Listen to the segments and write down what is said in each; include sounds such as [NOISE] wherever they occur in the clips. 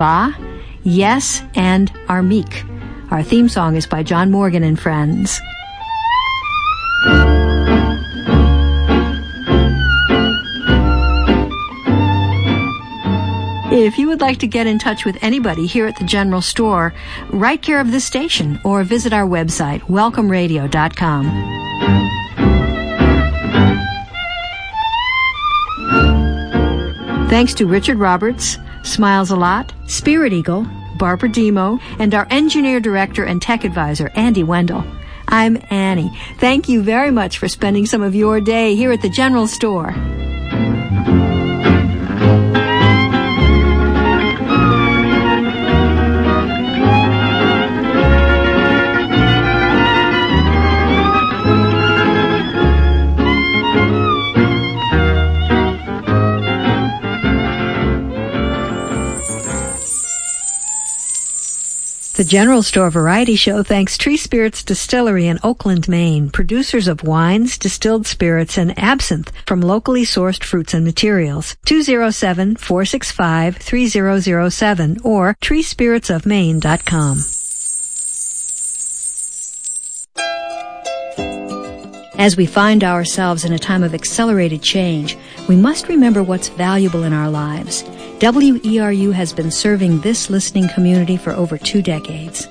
Ba, Yes, and Armik. Our theme song is by John Morgan and Friends. If you would like to get in touch with anybody here at the General Store, write care of this station or visit our website, welcomeradio.com. Thanks to Richard Roberts, Smiles a Lot, Spirit Eagle, Barbara Demo, and our engineer director and tech advisor, Andy Wendell. I'm Annie. Thank you very much for spending some of your day here at the General Store. The General Store Variety Show thanks Tree Spirits Distillery in Oakland, Maine, producers of wines, distilled spirits, and absinthe from locally sourced fruits and materials. 207-465-3007 or treespiritsofmaine.com. As we find ourselves in a time of accelerated change, we must remember what's valuable in our lives. WERU has been serving this listening community for over two decades.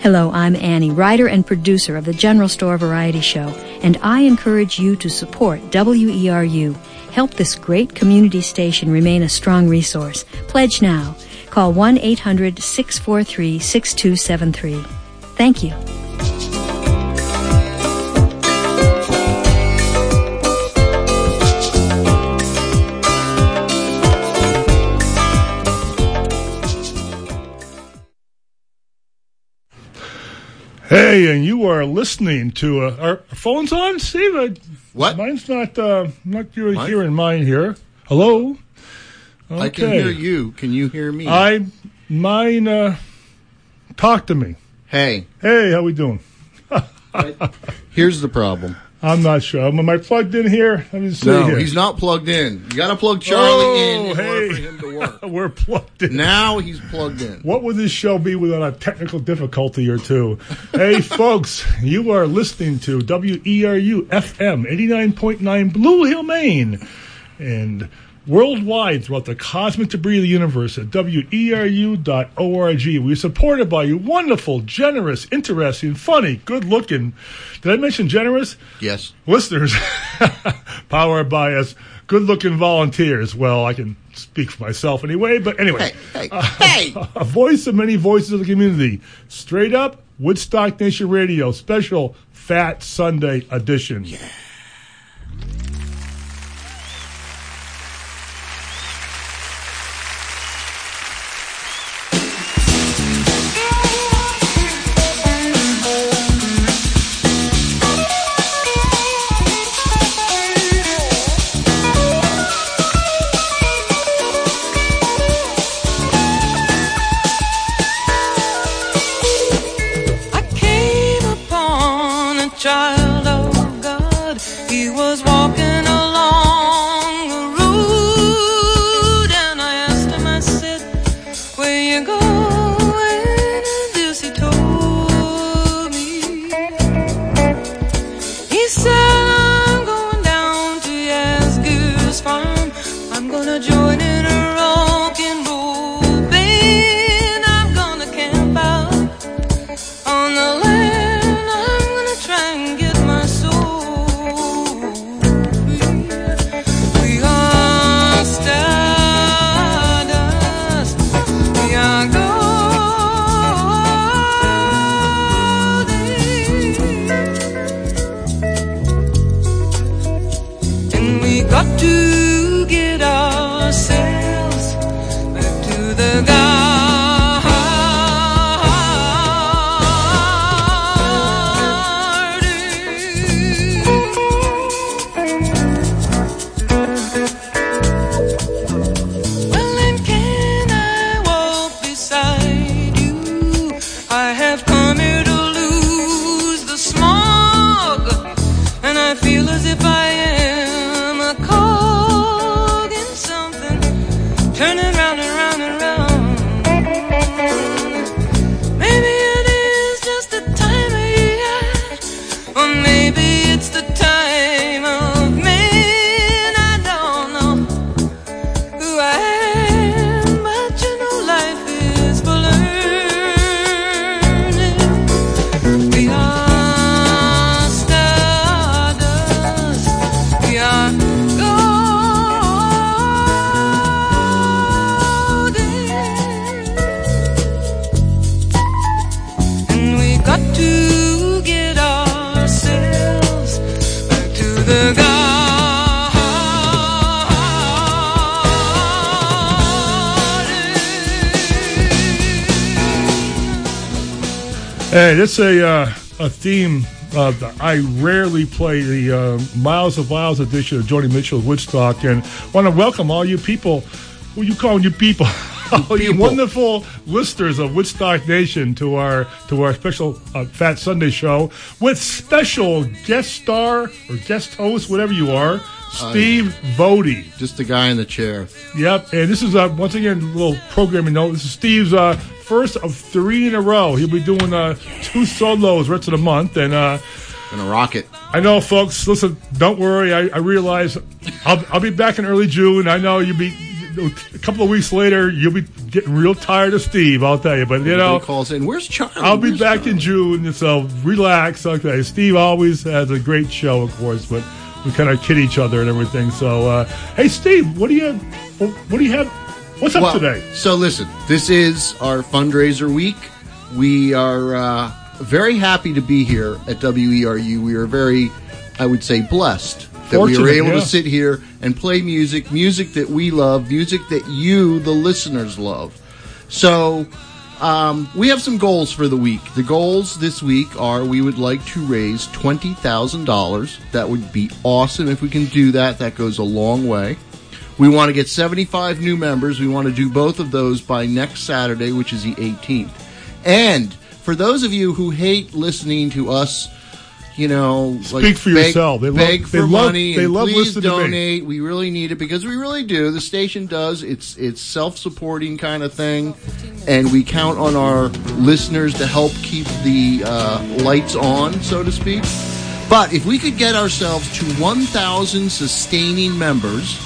Hello, I'm Annie, writer and producer of the General Store Variety Show, and I encourage you to support WERU. Help this great community station remain a strong resource. Pledge now. Call 1-800-643-6273. Thank you. Hey, and you are listening to uh, our phones on, Steve. Uh, what? Mine's not. Uh, not really mine? hearing mine here. Hello. Okay. I can hear you. Can you hear me? I mine. Uh, talk to me. Hey. Hey, how we doing? [LAUGHS] Here's the problem. I'm not sure. Am I plugged in here? Let me see no, here. he's not plugged in. You got to plug Charlie oh, in in hey. order for him to work. [LAUGHS] We're plugged in. Now he's plugged in. What would this show be without a technical difficulty or two? hey, [LAUGHS] folks, you are listening to WERU FM 89.9 Blue Hill, Maine. And worldwide throughout the cosmic debris of the universe at weru.org. We're supported by you wonderful, generous, interesting, funny, good looking. Did I mention generous? Yes. Listeners, [LAUGHS] powered by us, good looking volunteers. Well, I can speak for myself anyway, but anyway. Hey, hey, uh, hey. [LAUGHS] A voice of many voices of the community. Straight up, Woodstock Nation Radio, special Fat Sunday edition. Yeah. Turning Is a uh, a theme. Uh, I rarely play the uh, Miles of Miles edition of Joni Mitchell's Woodstock, and want to welcome all you people. Who you calling you people? [LAUGHS] [LAUGHS] all you wonderful listeners of Woodstock Nation to our to our special uh, Fat Sunday show with special guest star or guest host, whatever you are, Steve Vody. Just the guy in the chair. Yep, and this is uh, once again a little programming note. This is Steve's uh, first of three in a row. He'll be doing uh, two solos rest of the month, and uh, Gonna rock it. I know, folks. Listen, don't worry. I, I realize I'll, I'll be back in early June. I know you'll be a couple of weeks later. You'll be getting real tired of Steve. I'll tell you, but you know. Calls in. Where's Charlie? I'll be Where's back in June, so relax. Okay, Steve always has a great show, of course, but we kind of kid each other and everything. So, uh, hey, Steve, what do you what do you have? What's up Well, today? So listen, this is our fundraiser week. We are uh, very happy to be here at WERU. We are very, I would say, blessed that we are able yeah. to sit here and play music, music that we love, music that you, the listeners, love. So um, we have some goals for the week. The goals this week are we would like to raise twenty thousand dollars. That would be awesome if we can do that. That goes a long way. We want to get 75 new members. We want to do both of those by next Saturday, which is the 18th. And for those of you who hate listening to us, you know, Speak for beg, yourself. They love- beg they for love- money they and love please listening to me. donate. We really need it because we really do. The station does. It's it's self-supporting kind of thing, and we count on our listeners to help keep the uh, lights on, so to speak. But if we could get ourselves to 1,000 sustaining members,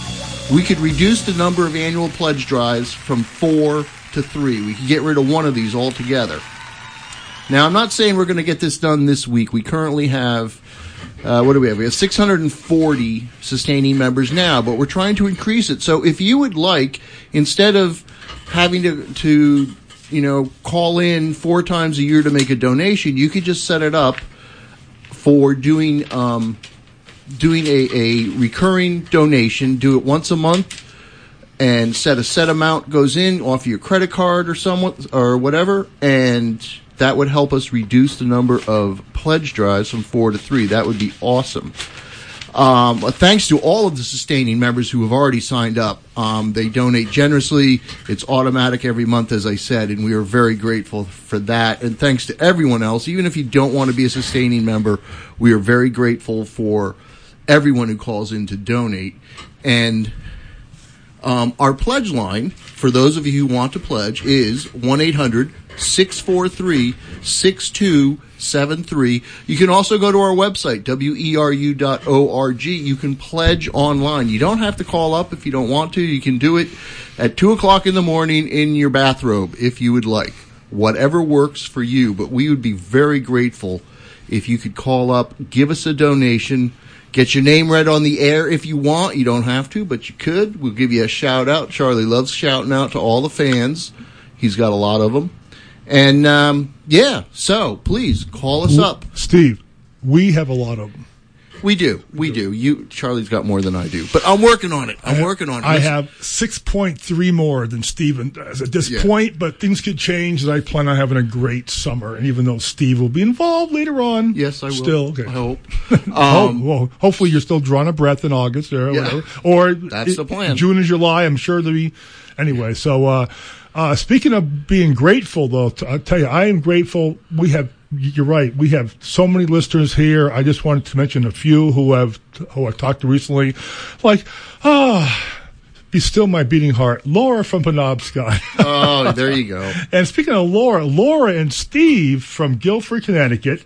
we could reduce the number of annual pledge drives from four to three. We could get rid of one of these altogether. Now, I'm not saying we're going to get this done this week. We currently have, uh, what do we have? We have 640 sustaining members now, but we're trying to increase it. So if you would like, instead of having to, to you know, call in four times a year to make a donation, you could just set it up for doing um, doing a, a recurring donation. Do it once a month and set a set amount goes in off your credit card or someone or whatever, and that would help us reduce the number of pledge drives from four to three. That would be awesome. Um, thanks to all of the sustaining members who have already signed up. Um, they donate generously. It's automatic every month, as I said, and we are very grateful for that. And thanks to everyone else, even if you don't want to be a sustaining member, we are very grateful for everyone who calls in to donate. And um, our pledge line, for those of you who want to pledge, is 1 800 643 6273. You can also go to our website, weru.org. You can pledge online. You don't have to call up if you don't want to. You can do it at 2 o'clock in the morning in your bathrobe if you would like. Whatever works for you. But we would be very grateful if you could call up, give us a donation. Get your name read on the air if you want. You don't have to, but you could. We'll give you a shout out. Charlie loves shouting out to all the fans. He's got a lot of them. And um, yeah, so please call us up. Steve, we have a lot of them. We do, we do. You, Charlie's got more than I do, but I'm working on it. I'm working on it. I have 6.3 more than Steven does at this Yeah. point, but things could change, and I plan on having a great summer. And even though Steve will be involved later on, Yes, I will. Still, okay. I hope. [LAUGHS] Oh, Um, well, hopefully you're still drawing a breath in August or Yeah. whatever. Or That's the plan. June and July, I'm sure there'll be. Anyway, so uh, uh, speaking of being grateful, though, t- I'll tell you, I am grateful. We have. You're right. We have so many listeners here. I just wanted to mention a few who have who I talked to recently, like ah, be still my beating heart, Laura from Penobscot. [LAUGHS] oh, there you go. And speaking of Laura, Laura and Steve from Guilford, Connecticut.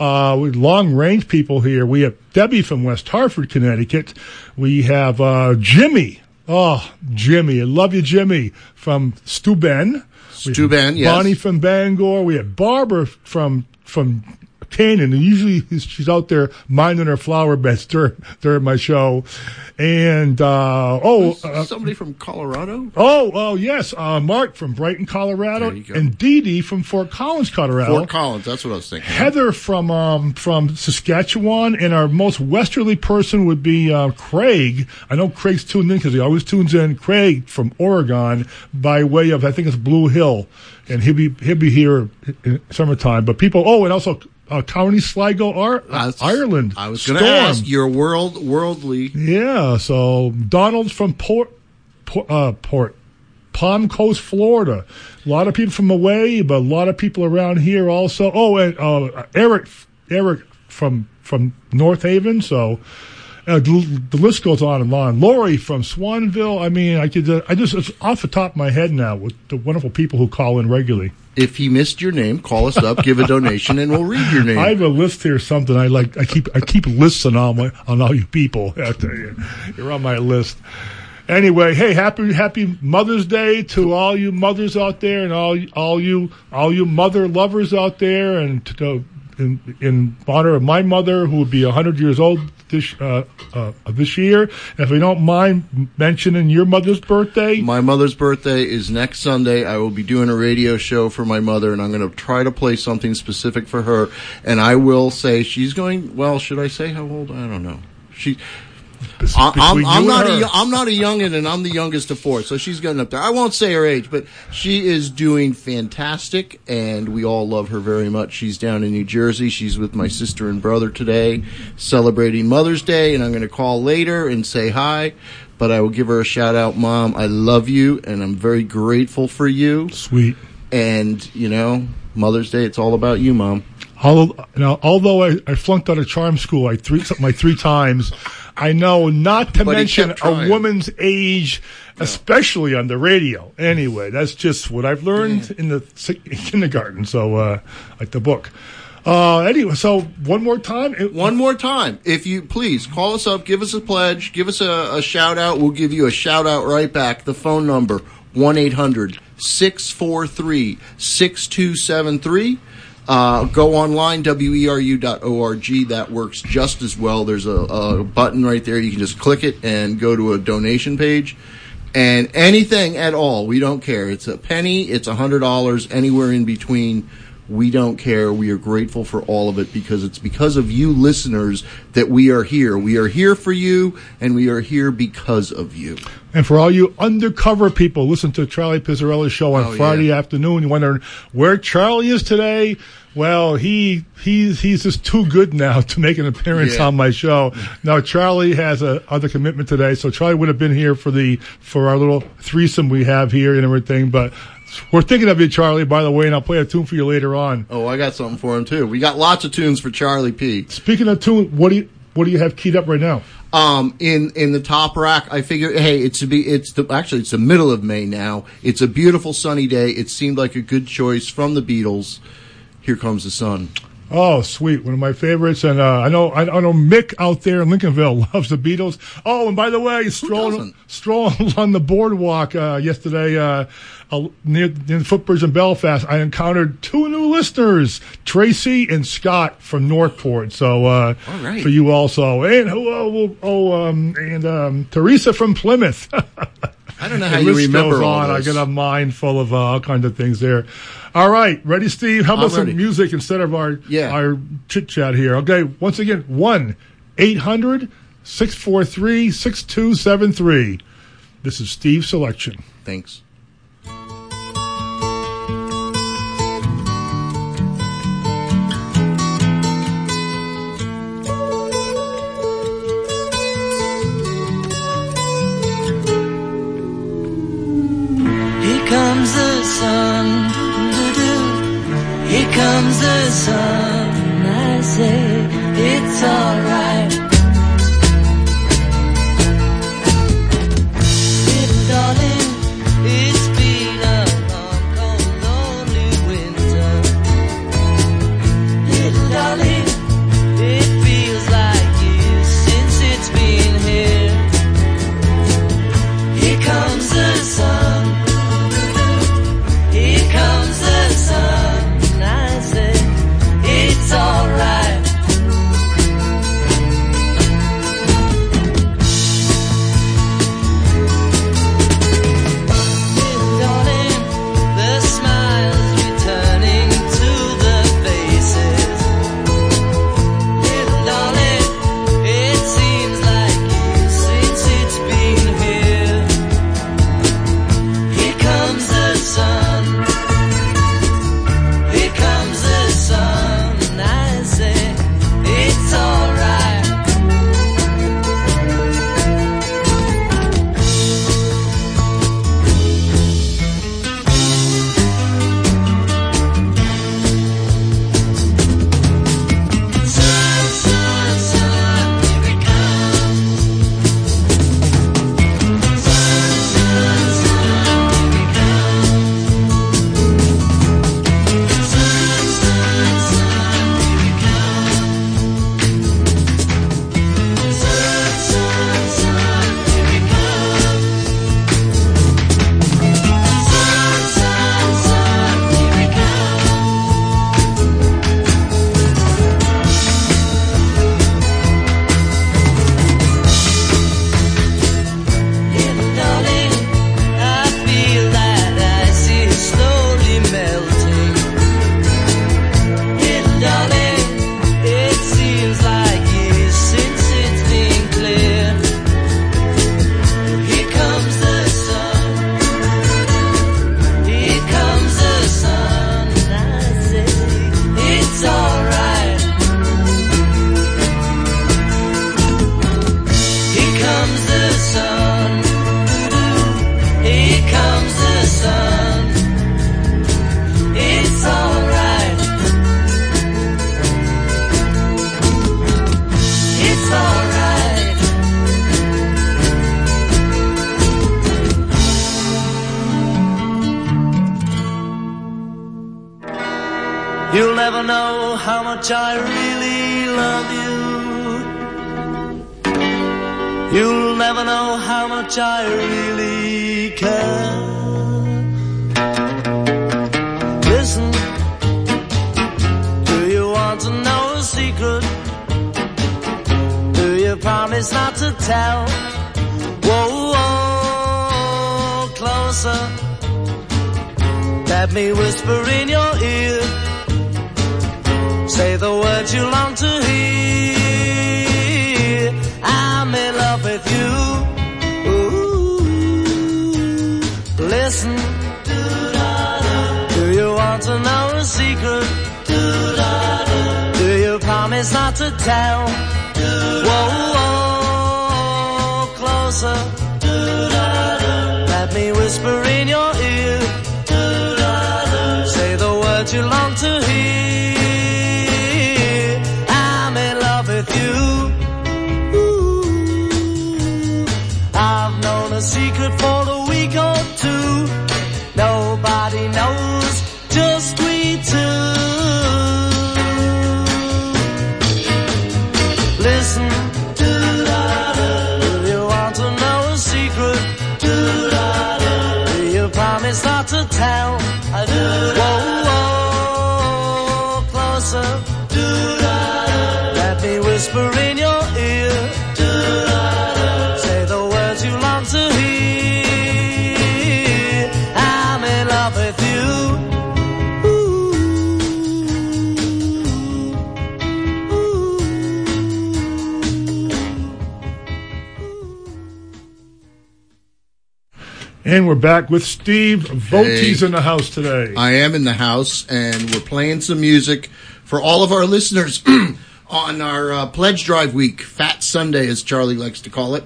Uh, with long range people here. We have Debbie from West Hartford, Connecticut. We have uh, Jimmy. Oh, Jimmy. I love you, Jimmy, from Steuben. Steuben, yes. Bonnie from Bangor. We have Barbara from from Canaan, and usually she's out there minding her flower beds during, during my show. And uh, oh, uh, somebody from Colorado. Oh, oh yes, uh, Mark from Brighton, Colorado, and Dee Dee from Fort Collins, Colorado. Fort Collins, that's what I was thinking. Heather from um, from Saskatchewan, and our most westerly person would be uh, Craig. I know Craig's tuned in because he always tunes in. Craig from Oregon, by way of I think it's Blue Hill, and he'll be he'll be here in summertime. But people, oh, and also uh, County Sligo, Ar- uh, Ireland. I was going to ask. You're world worldly. Yeah. So Donald's from Port, Port, uh, Port, Palm Coast, Florida. A lot of people from away, but a lot of people around here also. Oh, and uh, Eric, Eric from from North Haven. So. Uh, the, the, list goes on and on. Lori from Swanville. I mean, I could. Uh, I just it's off the top of my head now with the wonderful people who call in regularly if he missed your name, call us up, give a donation, and we'll read your [LAUGHS] name. I have a list here. Something I like. I keep I keep lists on all my on all you people. [LAUGHS] You, you're on my list. Anyway, hey, happy happy Mother's Day to all you mothers out there, and all all you all you mother lovers out there, and to, in, in honor of my mother, who will be 100 years old this uh, uh, this year. And if you don't mind mentioning your mother's birthday, my mother's birthday is next Sunday. I will be doing a radio show for my mother, and I'm going to try to play something specific for her. And I will say she's going. Well, should I say how old? I don't know. She I'm, I'm not a, I'm not a youngin, and I'm the youngest of four, so she's getting up there. I won't say her age, but she is doing fantastic, and we all love her very much. She's down in New Jersey. She's with my sister and brother today, celebrating Mother's Day, and I'm going to call later and say hi. But I will give her a shout out, Mom. I love you, and I'm very grateful for you. Sweet. And you know, Mother's Day, it's all about you, Mom. Although, now, although I, I flunked out of charm school like three, like three times, I know not to but mention a woman's age, no. especially on the radio. Anyway, that's just what I've learned yeah. in the kindergarten. So, uh, like the book. Uh, anyway, so one more time. one more time. If you please call us up, give us a pledge, give us a, a shout out. We'll give you a shout out right back. The phone number 1 800 643 6273. Uh, go online, weru.org. That works just as well. There's a, a, button right there. You can just click it and go to a donation page. And anything at all, we don't care. It's a penny, it's a hundred dollars, anywhere in between. We don't care. We are grateful for all of it because it's because of you listeners that we are here. We are here for you and we are here because of you. And for all you undercover people, listen to Charlie Pizzarella's show on oh, Friday yeah. afternoon. You wondering where Charlie is today? Well, he he's he's just too good now to make an appearance yeah. on my show. Now Charlie has a other commitment today, so Charlie would have been here for the for our little threesome we have here and everything. But we're thinking of you, Charlie, by the way, and I'll play a tune for you later on. Oh, I got something for him too. We got lots of tunes for Charlie P. Speaking of tune, what do you what do you have keyed up right now? Um, in in the top rack, I figure, hey, it's to be, it's the actually it's the middle of May now. It's a beautiful sunny day. It seemed like a good choice from the Beatles. Here comes the sun. Oh, sweet! One of my favorites, and uh, I know I, I, know Mick out there in Lincolnville [LAUGHS] loves the Beatles. Oh, and by the way, strolling strolling [LAUGHS] on the boardwalk uh, yesterday uh, near, near the footbridge in Belfast, I encountered two new listeners, Tracy and Scott from Northport. So uh, for you also, and oh, oh um, and um, Teresa from Plymouth. [LAUGHS] I don't know how you remember all on. I got a mind full of uh, all kinds of things there. All right, ready, Steve? How about some music instead of our yeah. our chit chat here? Okay, once again, one 800 643 6273. This is Steve's selection. Thanks. Sun here comes the sun, I say it's alright. And we're back with Steve. Vote's Hey. in the house today. I am in the house, and we're playing some music for all of our listeners [CLEARS THROAT] on our uh, pledge drive week, Fat Sunday, as Charlie likes to call it,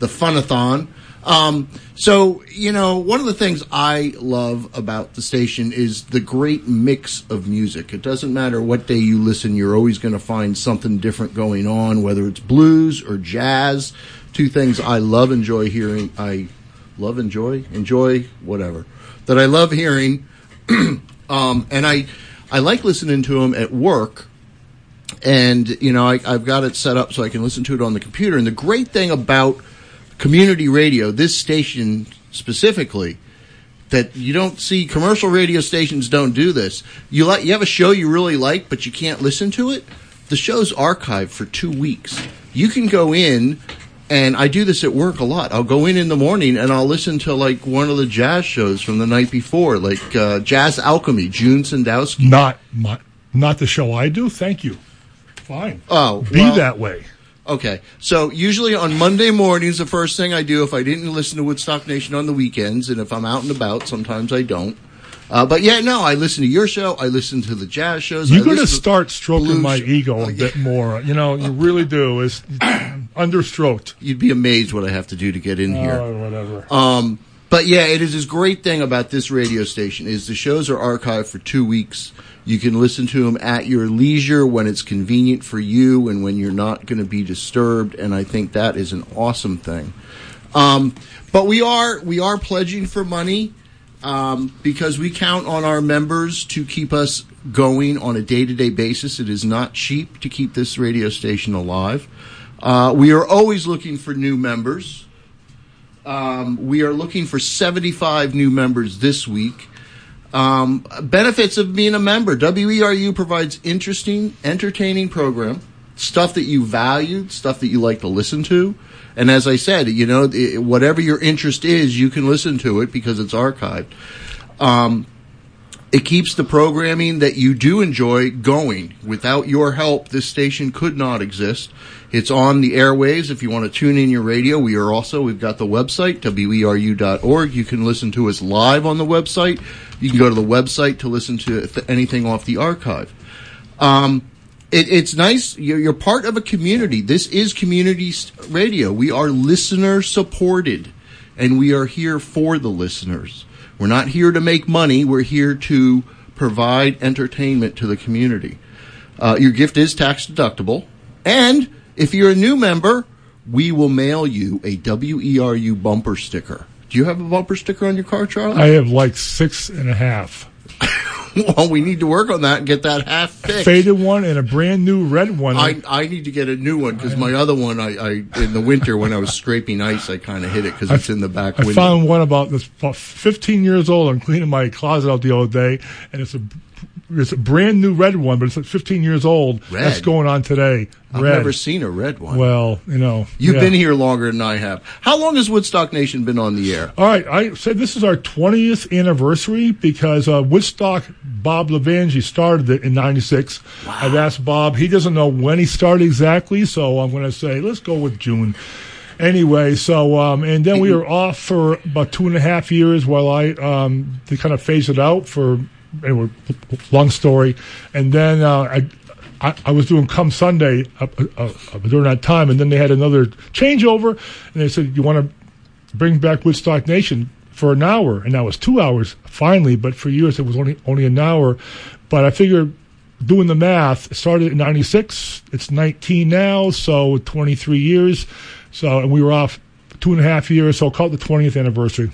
the Funathon. Um, so, you know, one of the things I love about the station is the great mix of music. It doesn't matter what day you listen, you're always going to find something different going on, whether it's blues or jazz. Two things I love, enjoy hearing. I love, and joy, enjoy, whatever. That I love hearing [CLEARS THROAT] um, and I I like listening to them at work. And you know, I, I've got it set up so I can listen to it on the computer. And the great thing about community radio, this station specifically, that you don't see commercial radio stations don't do this. You like you have a show you really like, but you can't listen to it. The show's archived for two weeks. You can go in, and I do this at work a lot. I'll go in in the morning and I'll listen to like one of the jazz shows from the night before, like uh, Jazz Alchemy, June Sandowski. not my, not the show I do. Thank you. Fine. Oh, Be well- that way. Okay, so usually on Monday mornings, the first thing I do if I didn't listen to Woodstock Nation on the weekends, and if I'm out and about, sometimes I don't. Uh, but yeah, no, I listen to your show. I listen to the jazz shows. You're going to start stroking my ego Oh, a yeah. bit more. You know, you really do. Is [CLEARS THROAT] understroked. You'd be amazed what I have to do to get in here. Oh, whatever. Um, but yeah, it is this great thing about this radio station is the shows are archived for two weeks. You can listen to them at your leisure when it's convenient for you and when you're not going to be disturbed. And I think that is an awesome thing. Um, but we are we are pledging for money um, because we count on our members to keep us going on a day to day basis. It is not cheap to keep this radio station alive. Uh, we are always looking for new members. Um, we are looking for 75 new members this week. Um, benefits of being a member. WERU provides interesting, entertaining program, stuff that you value, stuff that you like to listen to. And as I said, you know, whatever your interest is, you can listen to it because it's archived. Um, it keeps the programming that you do enjoy going. Without your help, this station could not exist. It's on the airwaves. If you want to tune in your radio, we are also, we've got the website, weru.org. You can listen to us live on the website. You can go to the website to listen to anything off the archive. Um, it, it's nice. You're, you're part of a community. This is community radio. We are listener supported, and we are here for the listeners. We're not here to make money. We're here to provide entertainment to the community. Uh, your gift is tax deductible, and if you're a new member, we will mail you a WERU bumper sticker. Do you have a bumper sticker on your car, Charlie? I have like six and a half. [LAUGHS] [LAUGHS] well, we need to work on that and get that half fixed. Faded one and a brand new red one. I, I need to get a new one because my other one, I, I in the winter when I was scraping ice, I kind of hit it because it's in the back I window. found one about this about 15 years old. I'm cleaning my closet out the other day, and it's a it's a brand new red one, but it's like 15 years old. Red? That's going on today. I've red. never seen a red one. Well, you know, You've yeah. been here longer than I have. How long has Woodstock Nation been on the air? All right, I said this is our 20th anniversary because uh, Woodstock Bob Levangie started it in '96. I've asked Bob; he doesn't know when he started exactly, so I'm going to say let's go with June. Anyway, so um, and then we were off for about two and a half years while I um, they kind of phased it out for anyway, long story, and then uh, I. I, I was doing Come Sunday uh, uh, uh, during that time, and then they had another changeover, and they said, "You want to bring back Woodstock Nation for an hour, and that was two hours finally. But for years it was only only an hour. But I figured, doing the math, it started in '96. It's 19 now, so 23 years. So and we were off two and a half years. So call it the 20th anniversary.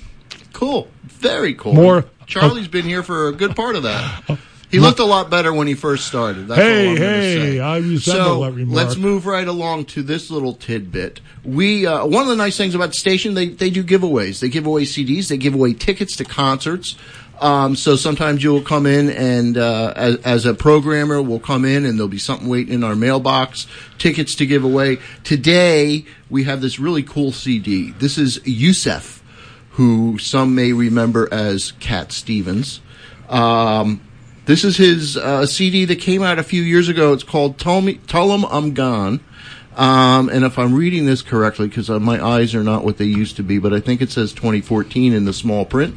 Cool, very cool. More- Charlie's been here for a good part of that. [LAUGHS] Oh, He looked a lot better when he first started. That's Hey, all I'm hey, say. I resemble so that remark. let's move right along to this little tidbit. We uh, one of the nice things about the station they they do giveaways. They give away CDs. They give away tickets to concerts. Um, so sometimes you'll come in and uh, as, as a programmer, we'll come in and there'll be something waiting in our mailbox, tickets to give away. Today we have this really cool CD. This is Yusuf, who some may remember as Cat Stevens. Um, this is his uh, CD that came out a few years ago. It's called Tell Me, Tell 'em I'm Gone. Um, and if I'm reading this correctly, because uh, my eyes are not what they used to be, but I think it says 2014 in the small print.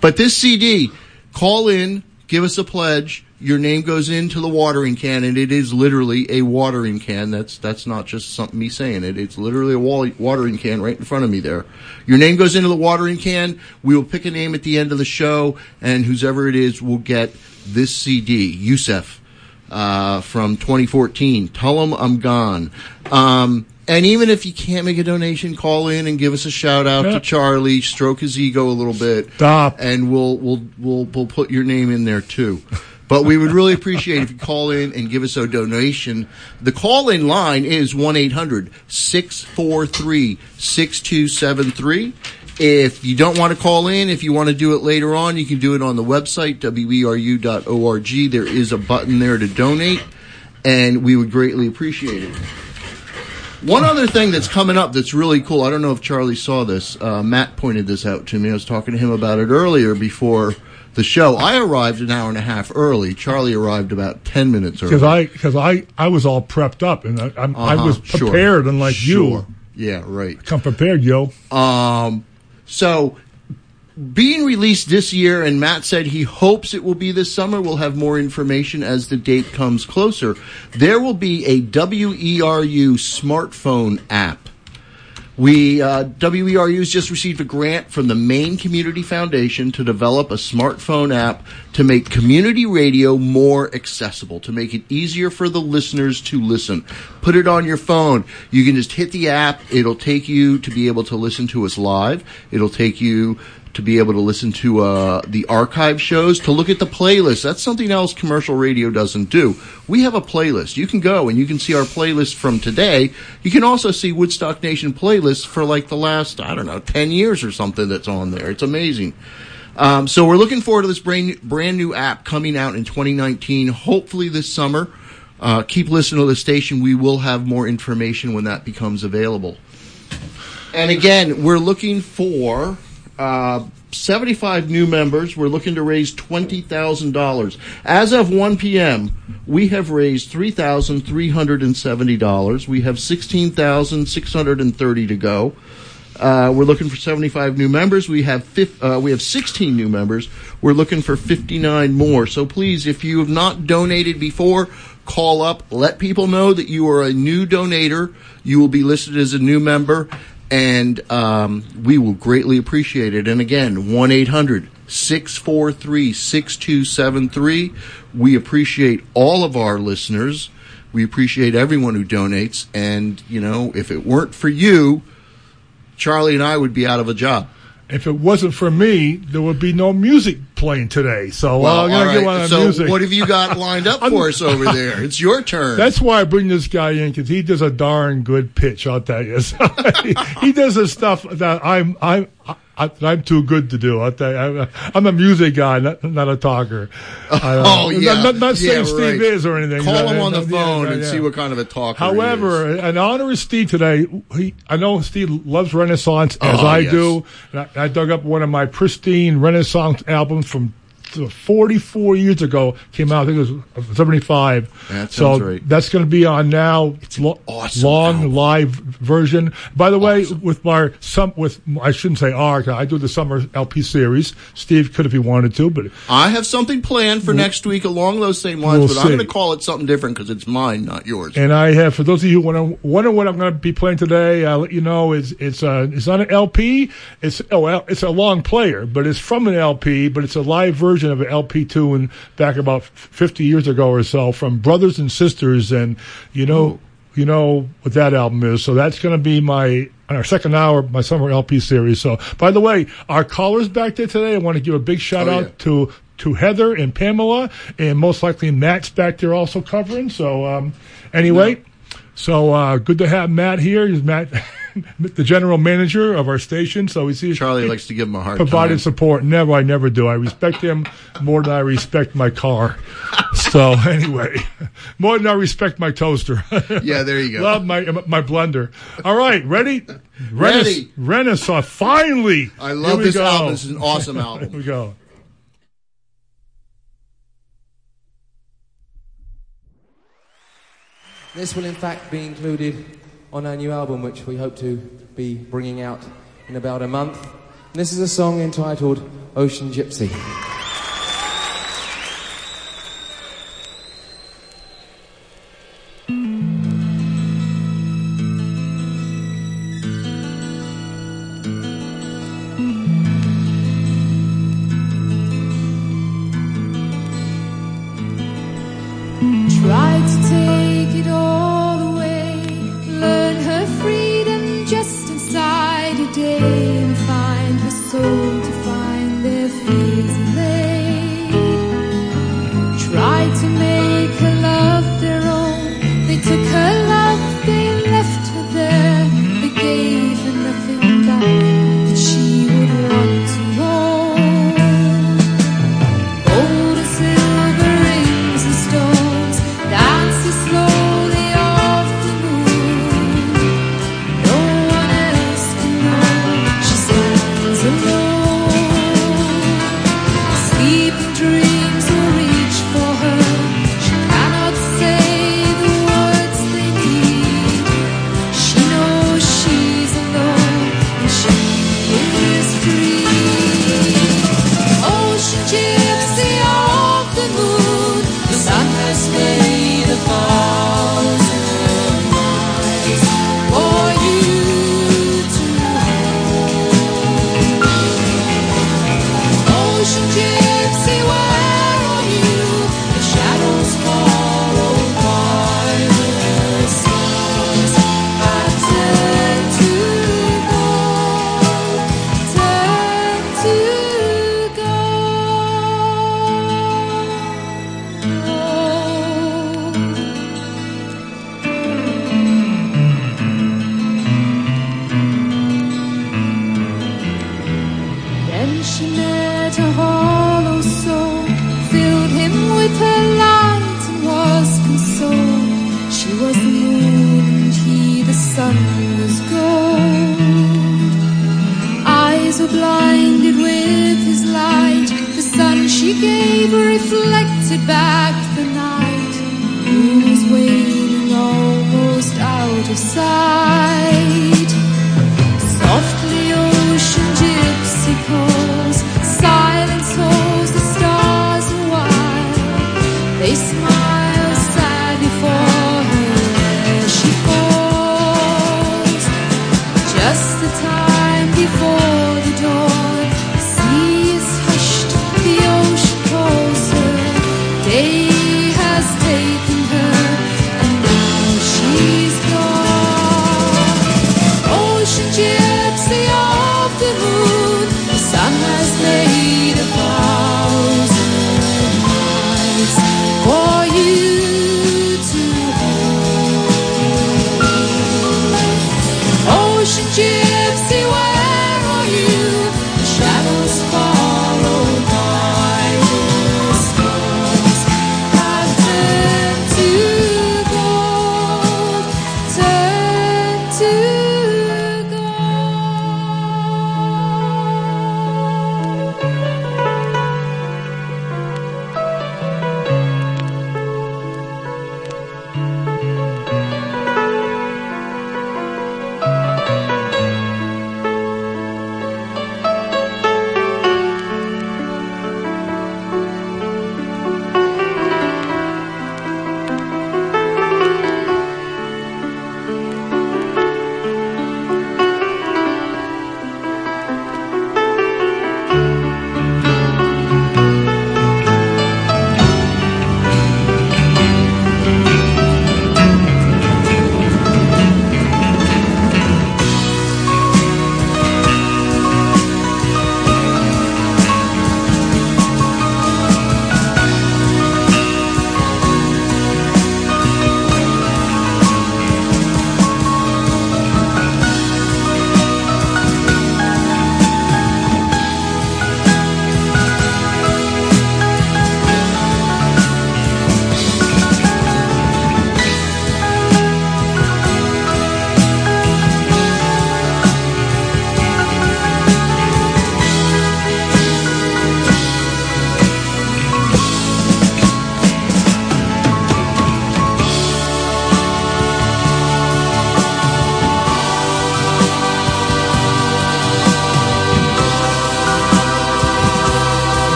But this CD, call in, give us a pledge. Your name goes into the watering can, and it is literally a watering can. That's that's not just something me saying it. It's literally a wall, watering can right in front of me there. Your name goes into the watering can. We will pick a name at the end of the show, and whoever it is will get this CD. Yusuf uh, from 2014. Tell them I'm gone. Um, and even if you can't make a donation, call in and give us a shout out to Charlie. Stroke his ego a little bit. Stop. And we'll we'll we'll we'll put your name in there too. But we would really appreciate if you call in and give us a donation. The call in line is 1 800 643 6273. If you don't want to call in, if you want to do it later on, you can do it on the website, weru.org. There is a button there to donate, and we would greatly appreciate it. One other thing that's coming up that's really cool. I don't know if Charlie saw this. Uh, Matt pointed this out to me. I was talking to him about it earlier before the show. I arrived an hour and a half early. Charlie arrived about ten minutes early. Because I because I I was all prepped up and I, I'm, I Uh-huh, was sure. prepared, unlike Sure. Yeah, right. Come prepared, yo. Um, so being released this year, and Matt said he hopes it will be this summer. We'll have more information as the date comes closer. There will be a WERU smartphone app. We uh, WERU has just received a grant from the Maine Community Foundation to develop a smartphone app to make community radio more accessible, to make it easier for the listeners to listen. Put it on your phone. You can just hit the app. It'll take you to be able to listen to us live. It'll take you to be able to listen to uh, the archive shows, to look at the playlist. That's something else commercial radio doesn't do. We have a playlist. You can go and you can see our playlist from today. You can also see Woodstock Nation playlists for like the last, I don't know, 10 years or something that's on there. It's amazing. Um, so we're looking forward to this brand, brand new app coming out in 2019, hopefully this summer. Uh, keep listening to the station. We will have more information when that becomes available. And again, we're looking for uh, 75 new members. We're looking to raise $20,000. As of 1 p.m., we have raised $3,370. We have 16,630 to go. Uh, we're looking for 75 new members. We have fif- uh, we have 16 new members. We're looking for 59 more. So please, if you have not donated before, call up. Let people know that you are a new donator. You will be listed as a new member, and um, we will greatly appreciate it. And again, 1 800 643 6273. We appreciate all of our listeners. We appreciate everyone who donates. And, you know, if it weren't for you, Charlie and I would be out of a job. If it wasn't for me, there would be no music playing today. So uh, Well, I'm gonna all get one so music. what have you got lined up [LAUGHS] for us over there? It's your turn. That's why I bring this guy in because he does a darn good pitch. I'll tell you, [LAUGHS] So, he does the stuff that I'm I'm I, I'm too good to do. I'll tell you, I'm a music guy, not, not a talker. [LAUGHS] I, uh, Oh, yeah. not, not, not Yeah, saying Steve right. is or anything. Call him on the phone and see what kind of a talker. he However, an honor is Steve today. He, I know Steve loves Renaissance as Oh, I yes. do. I, I dug up one of my pristine Renaissance albums from 44 years ago. Came out, I think it was 75. That so right. that's going to be on now. It's lo- awesome long album. live version. By the way, with my some with I shouldn't say our. I do the summer LP series. Steve could if he wanted to, but I have something planned for next week along those same lines, We'll but I'm going to call it something different because it's mine, not yours. And I have, for those of you who want to wonder what I'm going to be playing today, I'll let you know. It's it's uh, it's on an LP. It's oh well, it's a long player, but it's from an LP, but it's a live version of an LP and back about 50 years ago or so from Brothers and Sisters, and you know you know what that album is. So that's going to be my our second hour, my summer LP series. So by the way, our callers back there today, I want to give a big shout Oh, out yeah. to to Heather and Pamela, and most likely Matt's back there also covering. So um, anyway, so uh, good to have Matt here. He's Matt, [LAUGHS] the general manager of our station. So he's he's Charlie likes to give him a hard provided time. support. Never, I never do. I respect him more than I respect my car. so [LAUGHS] anyway, more than I respect my toaster. Yeah, there you go. Love my my blender. All right, ready? Ready. Renaissance. Finally. I love this go. album. This is an awesome [LAUGHS] Here album. we go. This will in fact be included on our new album, which we hope to be bringing out in about a month. And this is a song entitled Ocean Gypsy.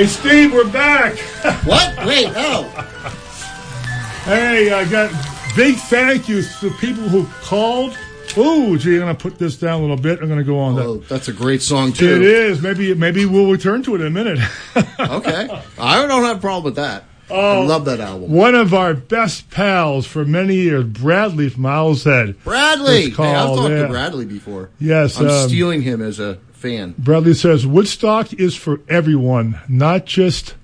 Hey, Steve, we're back. [LAUGHS] What? Wait, oh. Hey, I got big thank yous to people who called. Ooh, gee, I'm gonna put this down a little bit. I'm gonna go on Oh, that. that's a great song too. It is. Maybe maybe we'll return to it in a minute. [LAUGHS] Okay, I don't have a problem with that. Oh. I love that album. One of our best pals for many years, Bradley from Owl's Head. Bradley. Hey, I've talked yeah. to Bradley before. Yes, I'm um, stealing him as a fan. Bradley says Woodstock is for everyone, not just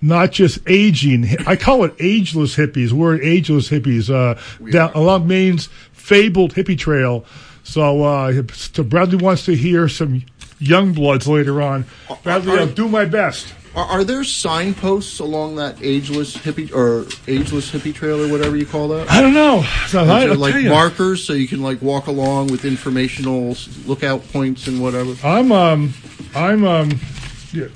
not just aging. I call it ageless hippies. We're ageless hippies. Uh, down along Maine's fabled hippie trail. So, uh, so Bradley wants to hear some young bloods later on. Bradley, are- I'll do my best. Are, are there signposts along that ageless hippie or ageless hippie trail or whatever you call that? I don't know. So, Is I, there like markers so you can like walk along with informational lookout points and whatever? I'm um I'm um yeah,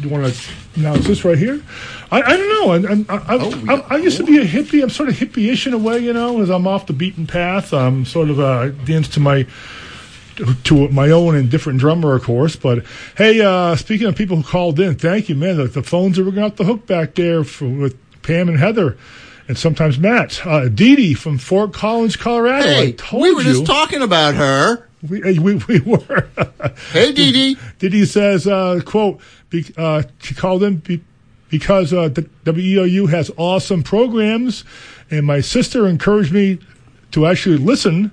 you want to now announce this right here? I, I don't know. And, and I, I, Oh, I used to be a hippie. I'm sort of hippie-ish in a way, you know, as I'm off the beaten path. I'm sort of uh, dance to my to my own and different drummer, of course. But hey, uh, speaking of people who called in, thank you, man. The, the phones are ringing off the hook back there for, with Pam and Heather. And sometimes Matt, uh, Dee Dee from Fort Collins, Colorado. Hey, we were you. just talking about her. we, we, we were. [LAUGHS] Hey, Dee Dee. Diddy says, uh, quote, be, uh, she called him be, because uh, the WERU has awesome programs, and my sister encouraged me to actually listen.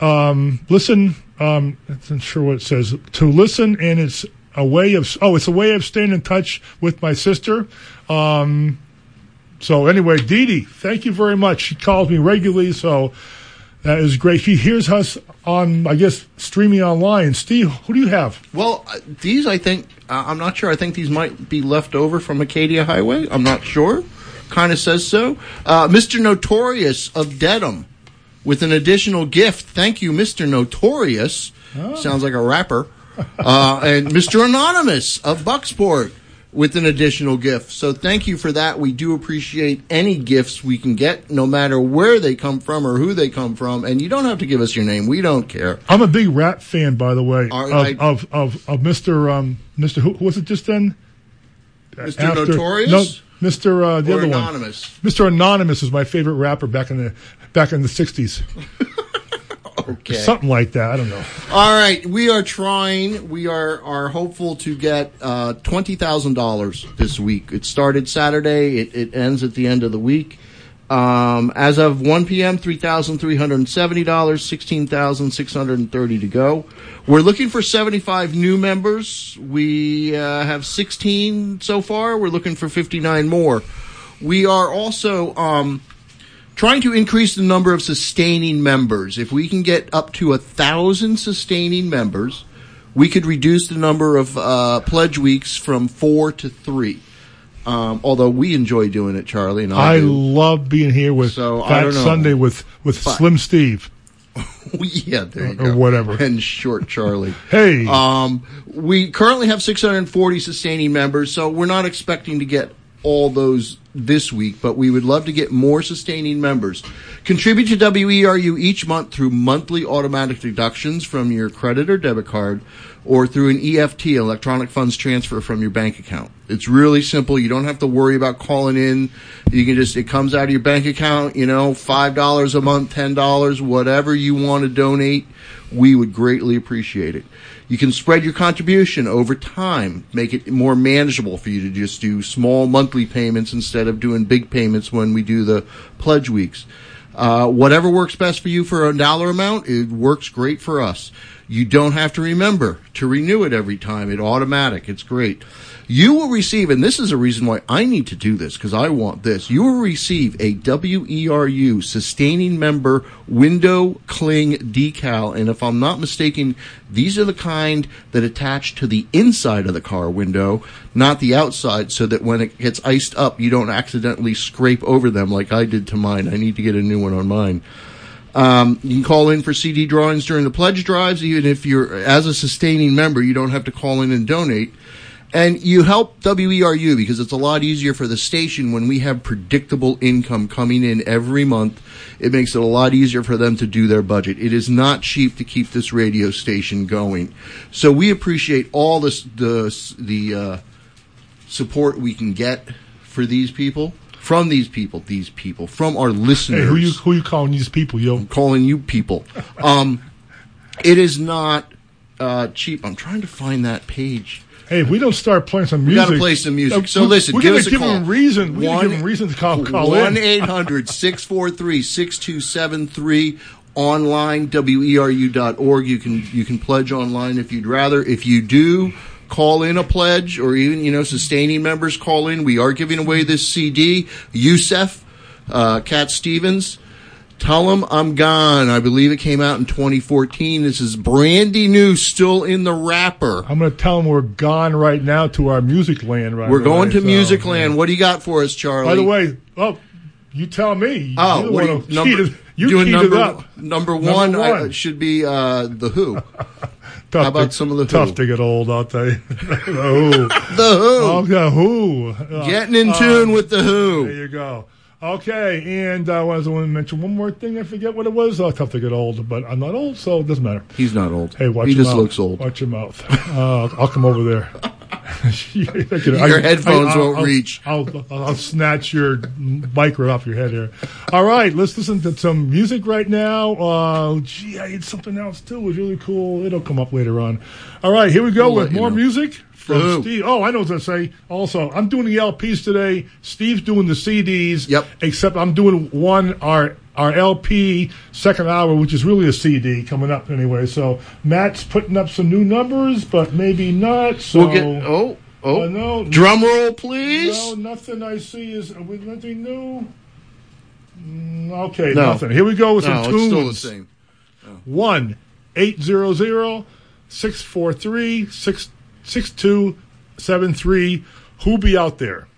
Um, listen, um, I'm not sure what it says. To listen, and it's a way of oh, it's a way of staying in touch with my sister. Um, so anyway, Dee Dee, thank you very much. She calls me regularly, so that is great. She hears us on, I guess, streaming online. Steve, who do you have? Well, uh, these I think uh, I'm not sure. I think these might be left over from Acadia Highway. I'm not sure. Kind of says so. Uh, Mr. Notorious of Dedham with an additional gift. Thank you, Mr. Notorious. Sounds like a rapper. Uh, and Mr. Anonymous of Bucksport with an additional gift. So thank you for that. We do appreciate any gifts we can get, no matter where they come from or who they come from. And you don't have to give us your name. We don't care. I'm a big rap fan, by the way, All of, right. of, of, of Mr. Um, Mr. Who who was it just then? Mr. Notorious? No, Mr. Uh, the Or other Anonymous? one. Mr. Anonymous is my favorite rapper back in the back in the '60s. [LAUGHS] Okay. Something like that. I don't know. All right, we are trying. We are are hopeful to get uh, twenty thousand dollars this week. It started Saturday. It, it ends at the end of the week. Um, as of 1 p.m., $3,370, 16630 to go. We're looking for 75 new members. We uh, have 16 so far. We're looking for 59 more. We are also um, trying to increase the number of sustaining members. If we can get up to a thousand sustaining members, we could reduce the number of uh, pledge weeks from four to three. Um, although we enjoy doing it, Charlie and I. I do. love being here with So, Fat. Sunday with with But- Slim Steve. [LAUGHS] yeah, there you Or go. whatever. And short Charlie. [LAUGHS] Hey, Um, we currently have 640 sustaining members, so we're not expecting to get all those this week, but we would love to get more sustaining members. Contribute to WERU each month through monthly automatic deductions from your credit or debit card or through an EFT, electronic funds transfer from your bank account. It's really simple. You don't have to worry about calling in. You can just, it comes out of your bank account, you know, $5 a month, $10, whatever you want to donate. We would greatly appreciate it. You can spread your contribution over time, make it more manageable for you to just do small monthly payments instead of doing big payments when we do the pledge weeks. Uh, whatever works best for you for a dollar amount, it works great for us. You don't have to remember to renew it every time. It's automatic. It's great. You will receive, and this is a reason why I need to do this because I want this. You will receive a WERU sustaining member window cling decal. And if I'm not mistaken, these are the kind that attach to the inside of the car window, not the outside, so that when it gets iced up, you don't accidentally scrape over them like I did to mine. I need to get a new one on mine. Um, you can call in for CD drawings during the pledge drives, even if you're as a sustaining member, you don't have to call in and donate. And you help WERU because it's a lot easier for the station when we have predictable income coming in every month. It makes it a lot easier for them to do their budget. It is not cheap to keep this radio station going. So we appreciate all this, the, the, uh, support we can get for these people, from these people, these people, from our listeners hey, who you who you calling these people, yo? I'm calling you people. Um, it is not uh, cheap. I'm trying to find that page. Hey, if we don't start playing some music, We got to play some music. uh, So we- listen, we're give gonna us a give call. them reason. We're gonna give them reason to call, call One in. eight hundred six four three six two seven three online E weru.org. You can you can pledge online if you'd rather. If you do call in a pledge or even you know sustaining members call in, we are giving away this CD. Yusuf, uh, Cat Stevens. Tell them I'm gone. I believe it came out in 2014. This is brandy new, still in the wrapper. I'm going to tell them we're gone right now to our music land. Right, We're going away, to so, Music yeah. Land. What do you got for us, Charlie? By the way, oh, you tell me. Oh, you what you, number, it- you doing number, up. number Number one, I- should be uh, the Who. [LAUGHS] Tough How about to, some of the tough Who? to get old? I'll tell you. [LAUGHS] the Who. The Who. Oh, the Who. Uh, Getting in uh, tune with the Who. There you go. Okay, and uh, I was going to mention one more thing. I forget what it was. Oh, tough to get old, but I'm not old, so it doesn't matter. He's not old. Hey, watch he your just mouth. looks old. Watch your mouth. Uh, I'll come over there. [LAUGHS] Your headphones won't I'll, reach. I'll, I'll, I'll snatch your mic right off your head here. All right, let's listen to some music right now. Uh, gee, I had something else too. It was really cool. It'll come up later on. All right, here we go We'll with let you more know. music from Who? Steve. Oh, I know what I was going to say. Also, I'm doing the LPs today. Steve's doing the CDs. Yep. Except I'm doing one our our LP second hour, which is really a CD coming up anyway. So Matt's putting up some new numbers, but maybe not. So We'll get. Oh, oh. Uh, no. Drum roll, please. no, nothing I see is with nothing new. Mm, Okay, No. nothing. Here we go with no, some it's still the same. One eight zero zero six four three six six two seven three. Who be out there?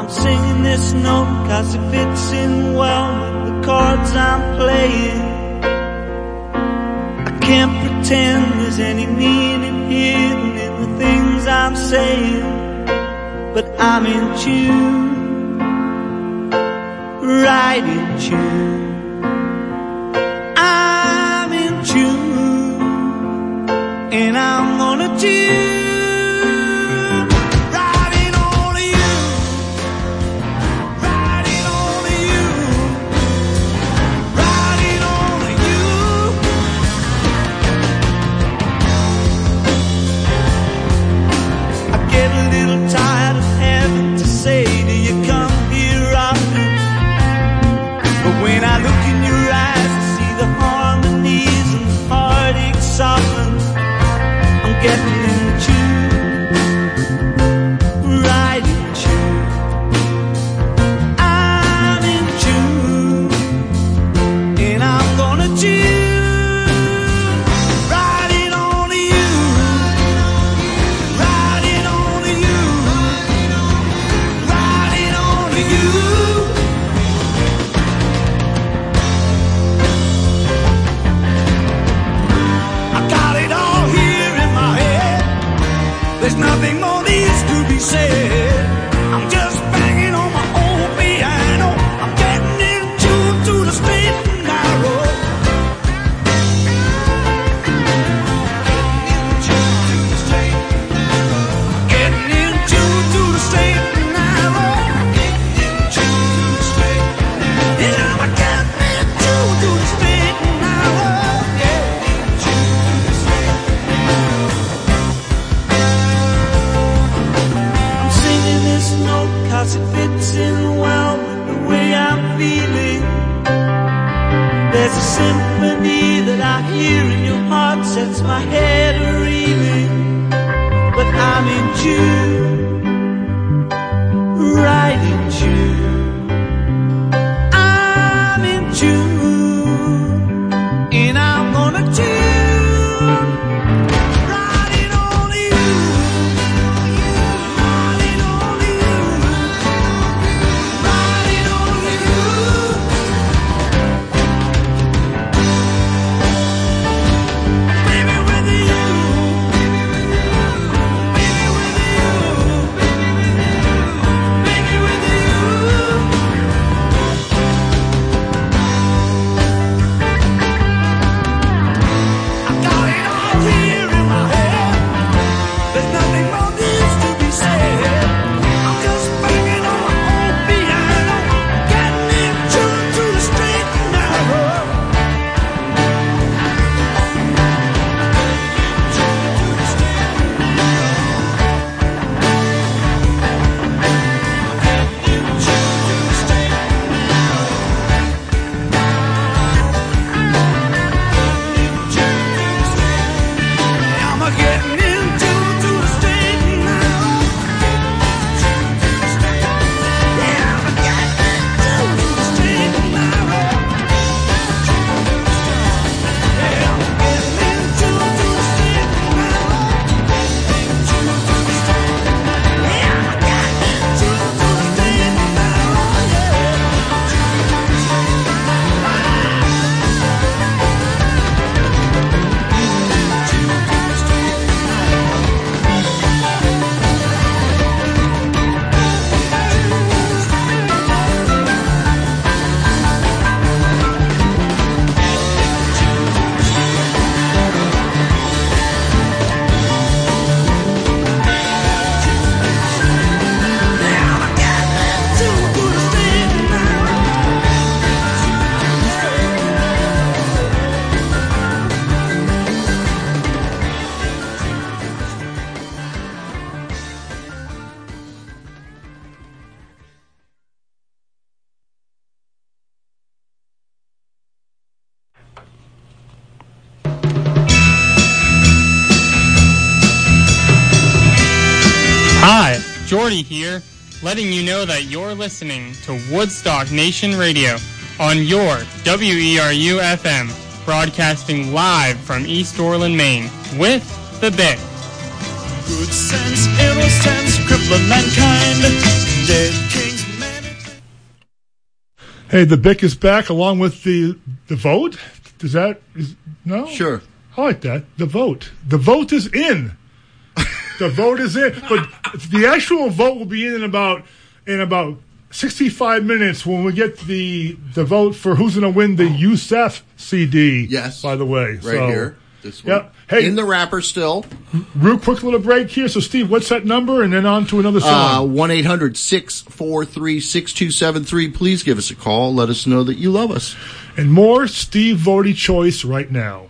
I'm singing this note cause it fits in well with the cards I'm playing. I can't pretend there's any the but I'm in tune, right in tune. Hi, Jordy here, letting you know that you're listening to Woodstock Nation Radio on your WERU FM, broadcasting live from East Orland, Maine, with the Big. Good sense, innocence, crippling mankind. Dead kings, men. Hey, the Bic is back along with the the vote. Does that is no? Sure. I like that. The vote. The vote is in. The vote is in, but the actual vote will be in in about in about sixty five minutes when we get the the vote for who's going to win the Yusuf CD. Yes. By the way, Right So, here. This one. Yeah. Hey, In the wrapper still. real quick little break here. So, Steve, what's that number? And then on to another Uh, song. 1 800 643 6273. Please give us a call. Let us know that you love us. and more Steve Vody choice right now.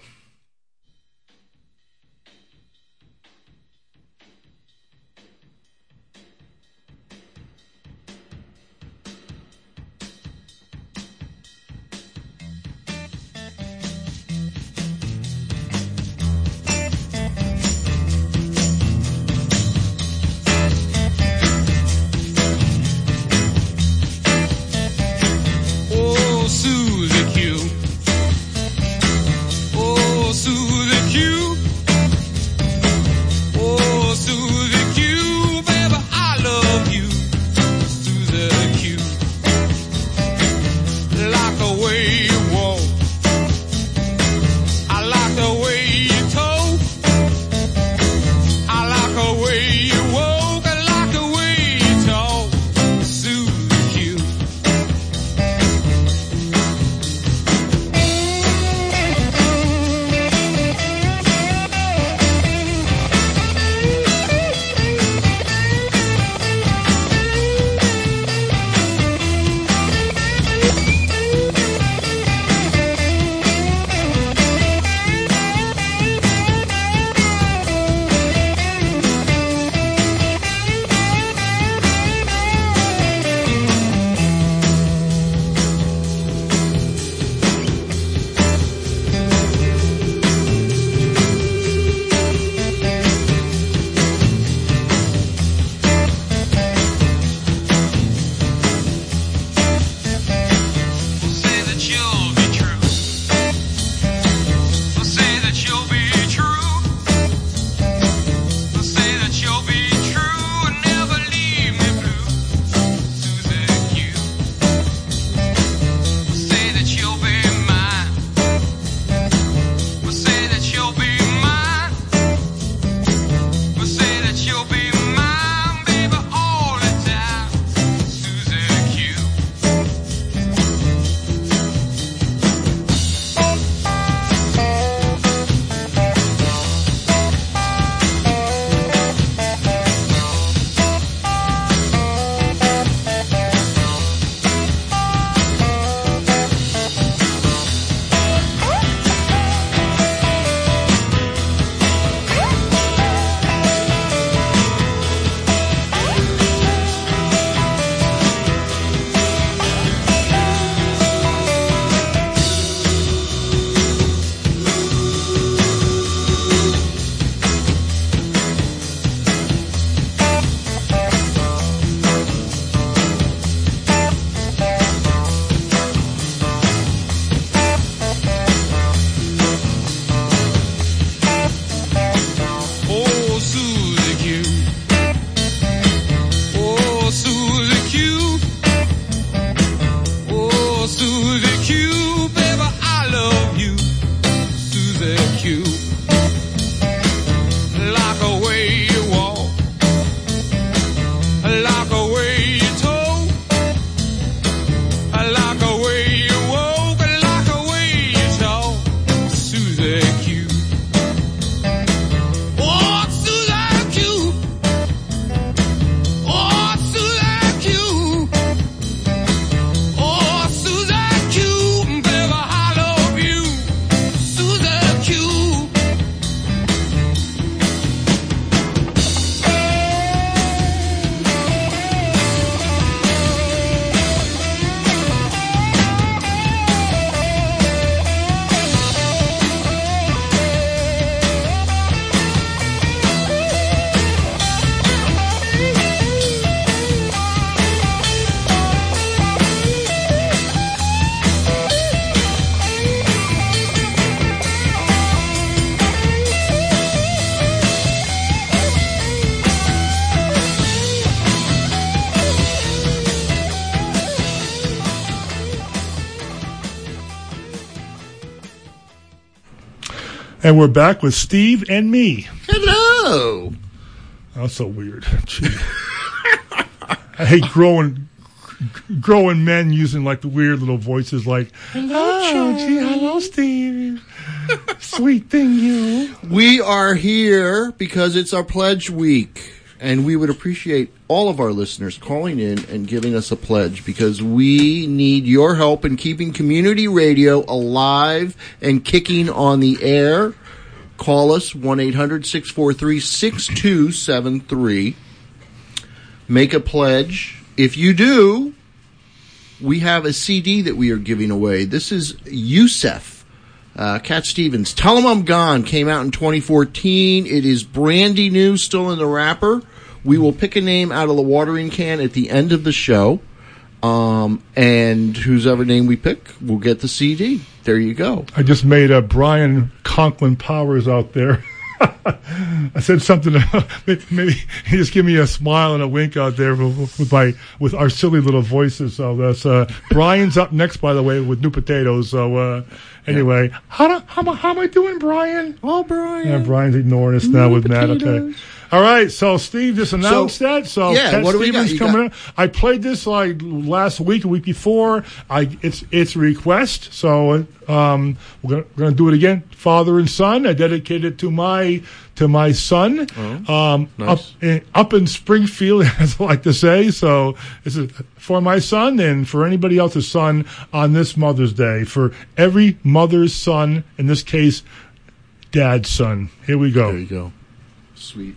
And we're back with Steve and me. Hello. Oh, that's so weird. Gee. I hate growing growing men using like the weird little voices like Hello oh, Georgie, hello Steve. Sweet thing you. We are here because it's our pledge week, and we would appreciate all of our listeners calling in and giving us a pledge because we need your help in keeping community radio alive and kicking on the air. Call us 1 800 643 6273. Make a pledge. If you do, we have a CD that we are giving away. This is Yusuf, uh, Cat Stevens. Tell 'em I'm gone came out in 2014. It is brandy new, still in the wrapper. We will pick a name out of the watering can at the end of the show. Um, and whose name we pick will get the CD. There you go. I just made a Brian Conklin Powers out there. [LAUGHS] I said something. [LAUGHS] Maybe he just give me a smile and a wink out there with, with my with our silly little voices. So that's uh, Brian's up next, by the way, with new potatoes. So uh, anyway, how, do, how, am I- how am I doing, Brian? Oh, Brian. Yeah, Brian's ignoring us now with Matt. Okay. All right, so Steve just announced So, that. So yeah, Cat what do we got? Stevens coming got- up. I played this like last week, the week before. I it's it's a request, so um, we're gonna, we're gonna do it again. Father and son. I dedicated to my to my son. um, Oh, nice. up in, up in Springfield, [LAUGHS] as I like to say. So this is for my son and for anybody else's son on this Mother's Day. For every mother's son, in this case, dad's son. Here we go. There you go. Sweet.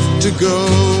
to go.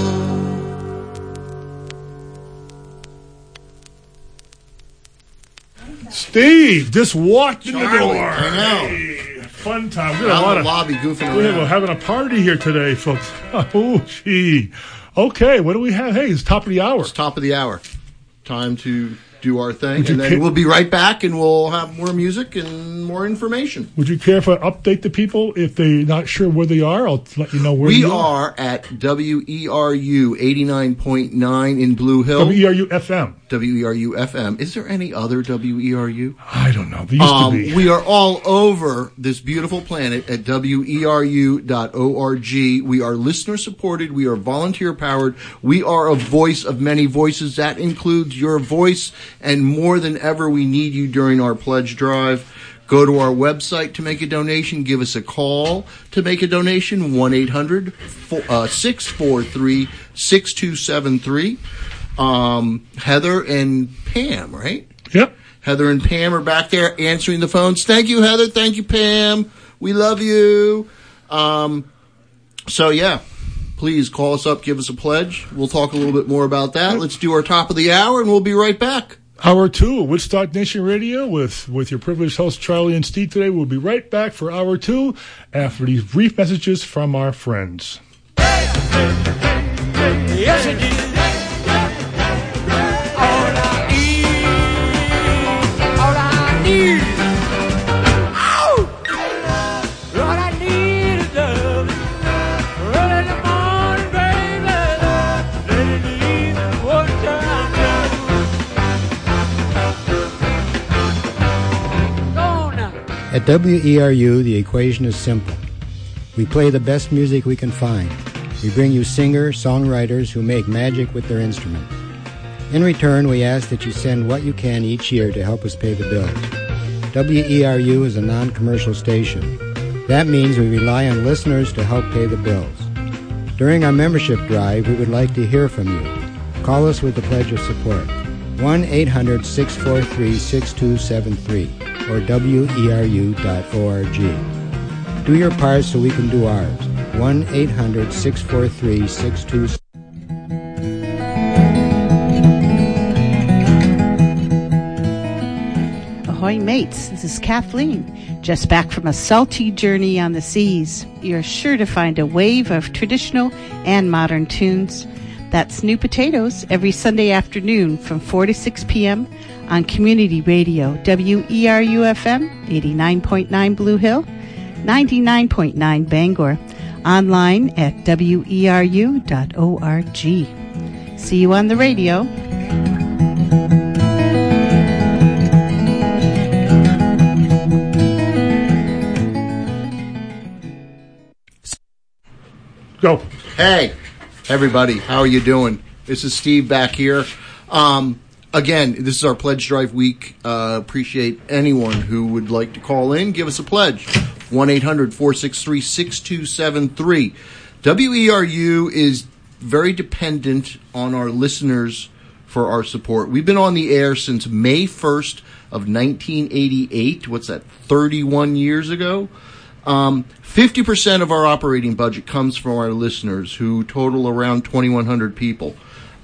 Steve just walked in the door. I know. Hey, fun time. We got a in lot the of lobby goofing We're having a party here today, folks. [LAUGHS] Oh, gee. Okay, what do we have? Hey, it's top of the hour. It's top of the hour. Time to do our thing, and then ca- we'll be right back, and we'll have more music and more information. Would you care if I update the people if they're not sure where they are? I'll let you know where We you are at WERU 89.9 in Blue Hill. WERU FM. WERU FM. Is there any other E WERU? I don't know. Um, to be. we are all over this beautiful planet at E weru.org. We are listener supported. We are volunteer powered. We are a voice of many voices. That includes your voice. And more than ever, we need you during our pledge drive. Go to our website to make a donation. Give us a call to make a donation. 1 800 643 6273. Um, Heather and Pam, right? Yep. Heather and Pam are back there answering the phones. Thank you, Heather. Thank you, Pam. We love you. Um, so yeah, please call us up, give us a pledge. We'll talk a little bit more about that. Let's do our top of the hour, and we'll be right back. Hour two, of Woodstock Nation Radio with, with your privileged hosts, Charlie and Steve today. We'll be right back for hour two after these brief messages from our friends. Yes, it At WERU, the equation is simple. We play the best music we can find. We bring you singers, songwriters who make magic with their instruments. In return, we ask that you send what you can each year to help us pay the bills. WERU is a non commercial station. That means we rely on listeners to help pay the bills. During our membership drive, we would like to hear from you. Call us with the pledge of support. 1 800 643 6273 or weru.org. Do your part so we can do ours. 1 800 643 6273. Ahoy, mates. This is Kathleen, just back from a salty journey on the seas. You're sure to find a wave of traditional and modern tunes. That's New Potatoes every Sunday afternoon from 4 to 6 p.m. on Community Radio, WERUFM 89.9 Blue Hill, 99.9 Bangor, online at weru.org. See you on the radio. Go. Hey, everybody, how are you doing? This is Steve back here. Um, again, this is our pledge drive week. Uh, appreciate anyone who would like to call in, give us a pledge. 1 800 463 6273. WERU is very dependent on our listeners for our support. We've been on the air since May 1st of 1988. What's that, 31 years ago? Um, 50% of our operating budget comes from our listeners, who total around 2,100 people.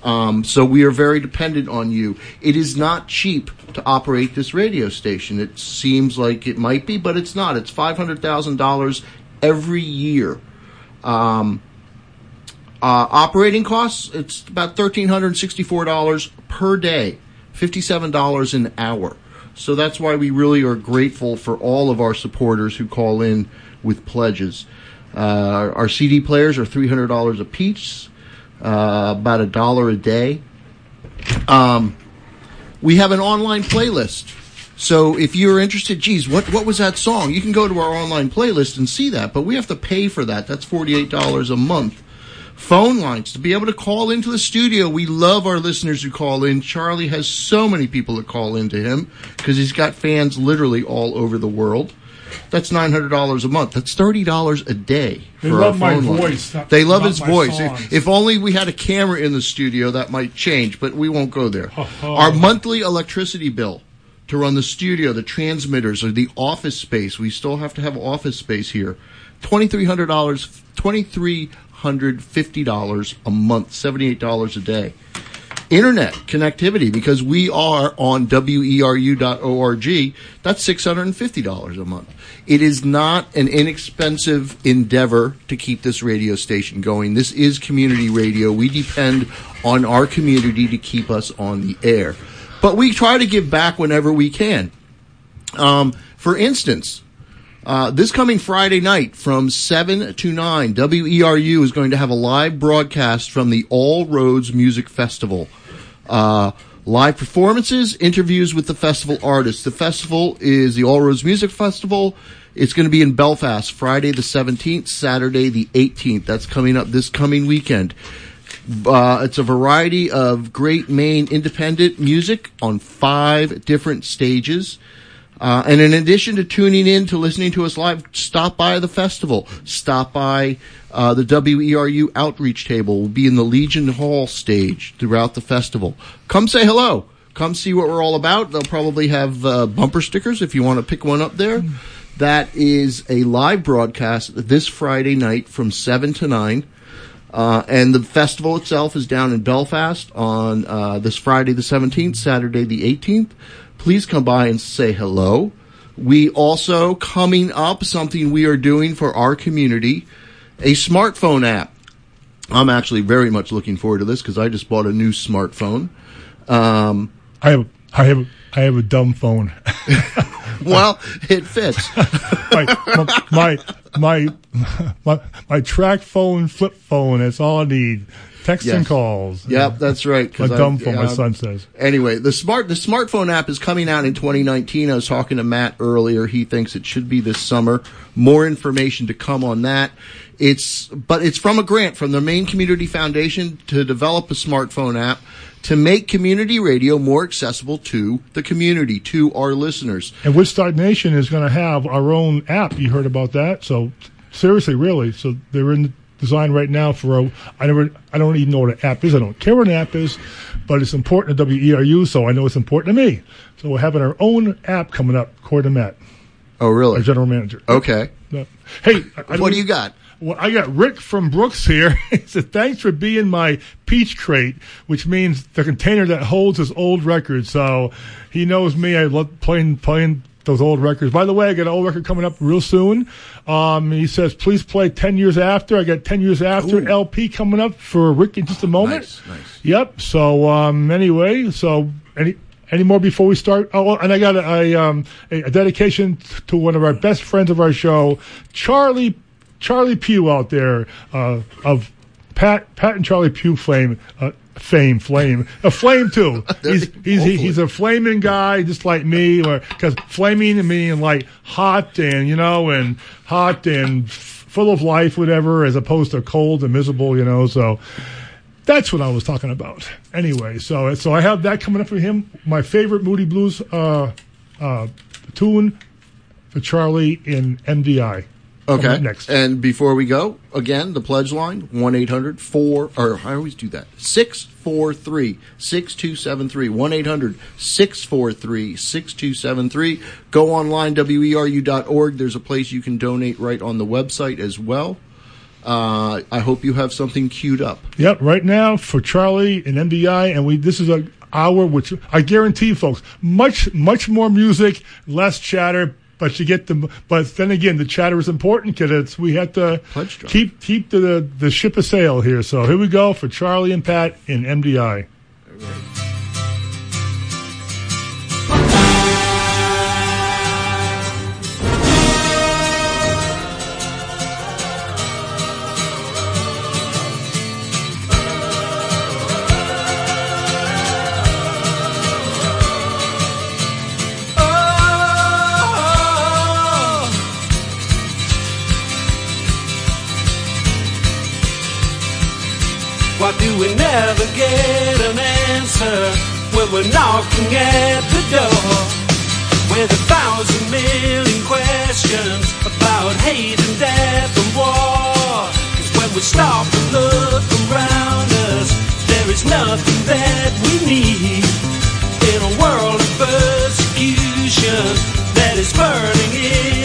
Um, so we are very dependent on you. It is not cheap to operate this radio station. It seems like it might be, but it's not. It's $500,000 every year. Um, uh, operating costs, it's about $1,364 per day, $57 an hour. So that's why we really are grateful for all of our supporters who call in with pledges. Uh, our CD players are $300 a piece, uh, about a dollar a day. Um, we have an online playlist. So if you're interested, geez, what, what was that song? You can go to our online playlist and see that, but we have to pay for that. That's $48 a month phone lines to be able to call into the studio. We love our listeners who call in. Charlie has so many people that call into him because he's got fans literally all over the world. That's nine hundred dollars a month. That's thirty dollars a day. They for love our my phone line. voice, They love his voice. If, if only we had a camera in the studio, that might change. But we won't go there. ho. Our monthly electricity bill to run the studio, the transmitters, or the office space. We still have to have office space here. Twenty three hundred dollars. Twenty three hundred fifty dollars a month. Seventy eight dollars a day. Internet connectivity because we are on weru.org that's $650 a month. It is not an inexpensive endeavor to keep this radio station going. This is community radio. We depend on our community to keep us on the air. But we try to give back whenever we can. Um, for instance uh, this coming Friday night from 7 to 9, WERU is going to have a live broadcast from the All Roads Music Festival. Uh, live performances, interviews with the festival artists. The festival is the All Roads Music Festival. It's going to be in Belfast Friday the 17th, Saturday the 18th. That's coming up this coming weekend. Uh, it's a variety of great Maine independent music on five different stages. Uh, and in addition to tuning in to listening to us live, stop by the festival. Stop by uh, the WERU outreach table. We'll be in the Legion Hall stage throughout the festival. Come say hello. Come see what we're all about. They'll probably have uh, bumper stickers if you want to pick one up there. That is a live broadcast this Friday night from 7 to 9. Uh, and the festival itself is down in Belfast on uh, this Friday the 17th, Saturday the 18th. Please come by and say hello. We also, coming up, something we are doing for our community, a smartphone app. I'm actually very much looking forward to this because I just bought a new smartphone. Um, I have I have I have a dumb phone. [LAUGHS] well, it fits. [LAUGHS] my, my my [LAUGHS] my my track phone, flip phone. That's all I need. Text and calls. Yep, that's right. A dumb phone. My son says. Anyway, the smart the smartphone app is coming out in 2019. I was talking to Matt earlier. He thinks it should be this summer. More information to come on that. It's but it's from a grant from the Maine Community Foundation to develop a smartphone app to make community radio more accessible to the community, to our listeners. And Woodstock Nation is going to have our own app. You heard about that? So seriously, really. So they're in design right now for a. I never. I don't even know what an app is. I don't care what an app is, but it's important to WERU, so I know it's important to me. So we're having our own app coming up. According to Matt, Oh, really? our general manager. Okay. Hey, I- What do you got? Well, I got Rick from Brooks here. [LAUGHS] he said, thanks for being my peach crate, which means the container that holds his old records. So he knows me. I love playing, playing those old records. By the way, I got an old record coming up real soon. Um, he says, please play 10 years after. I got 10 years after LP coming up for Rick in just a moment. Nice, nice. Yep. So, um, anyway, so any, any more before we start? Oh, and I got a, a, um, a, a dedication to one of our best friends of our show, Charlie, Charlie Pugh out there, uh, of Pat, Pat and Charlie Pugh flame, uh, fame, flame, a flame too. [LAUGHS] he's, he's, he, he's a flaming guy, just like me, or, cause flaming meaning like hot and, you know, and hot and full of life, whatever, as opposed to cold and miserable, you know, so. That's what I was talking about. Anyway, so so I have that coming up for him. My favorite Moody Blues uh, uh, tune for Charlie in MDI. Okay. next. And before we go, again, the pledge line, 1-800-4, or I always do that, 643-6273, 1-800-643-6273. Go online, weru.org. There's a place you can donate right on the website as well. Uh, I hope you have something queued up. Yep, right now for Charlie and MDI, and we this is a hour which I guarantee, folks, much much more music, less chatter. But you get the. But then again, the chatter is important because it's we have to keep keep the the ship a sail here. So here we go for Charlie and Pat in MDI. never get an answer when we're knocking at the door with a thousand million questions about hate and death and war. Cause when we stop and look around us, there is nothing that we need in a world of persecution that is burning in.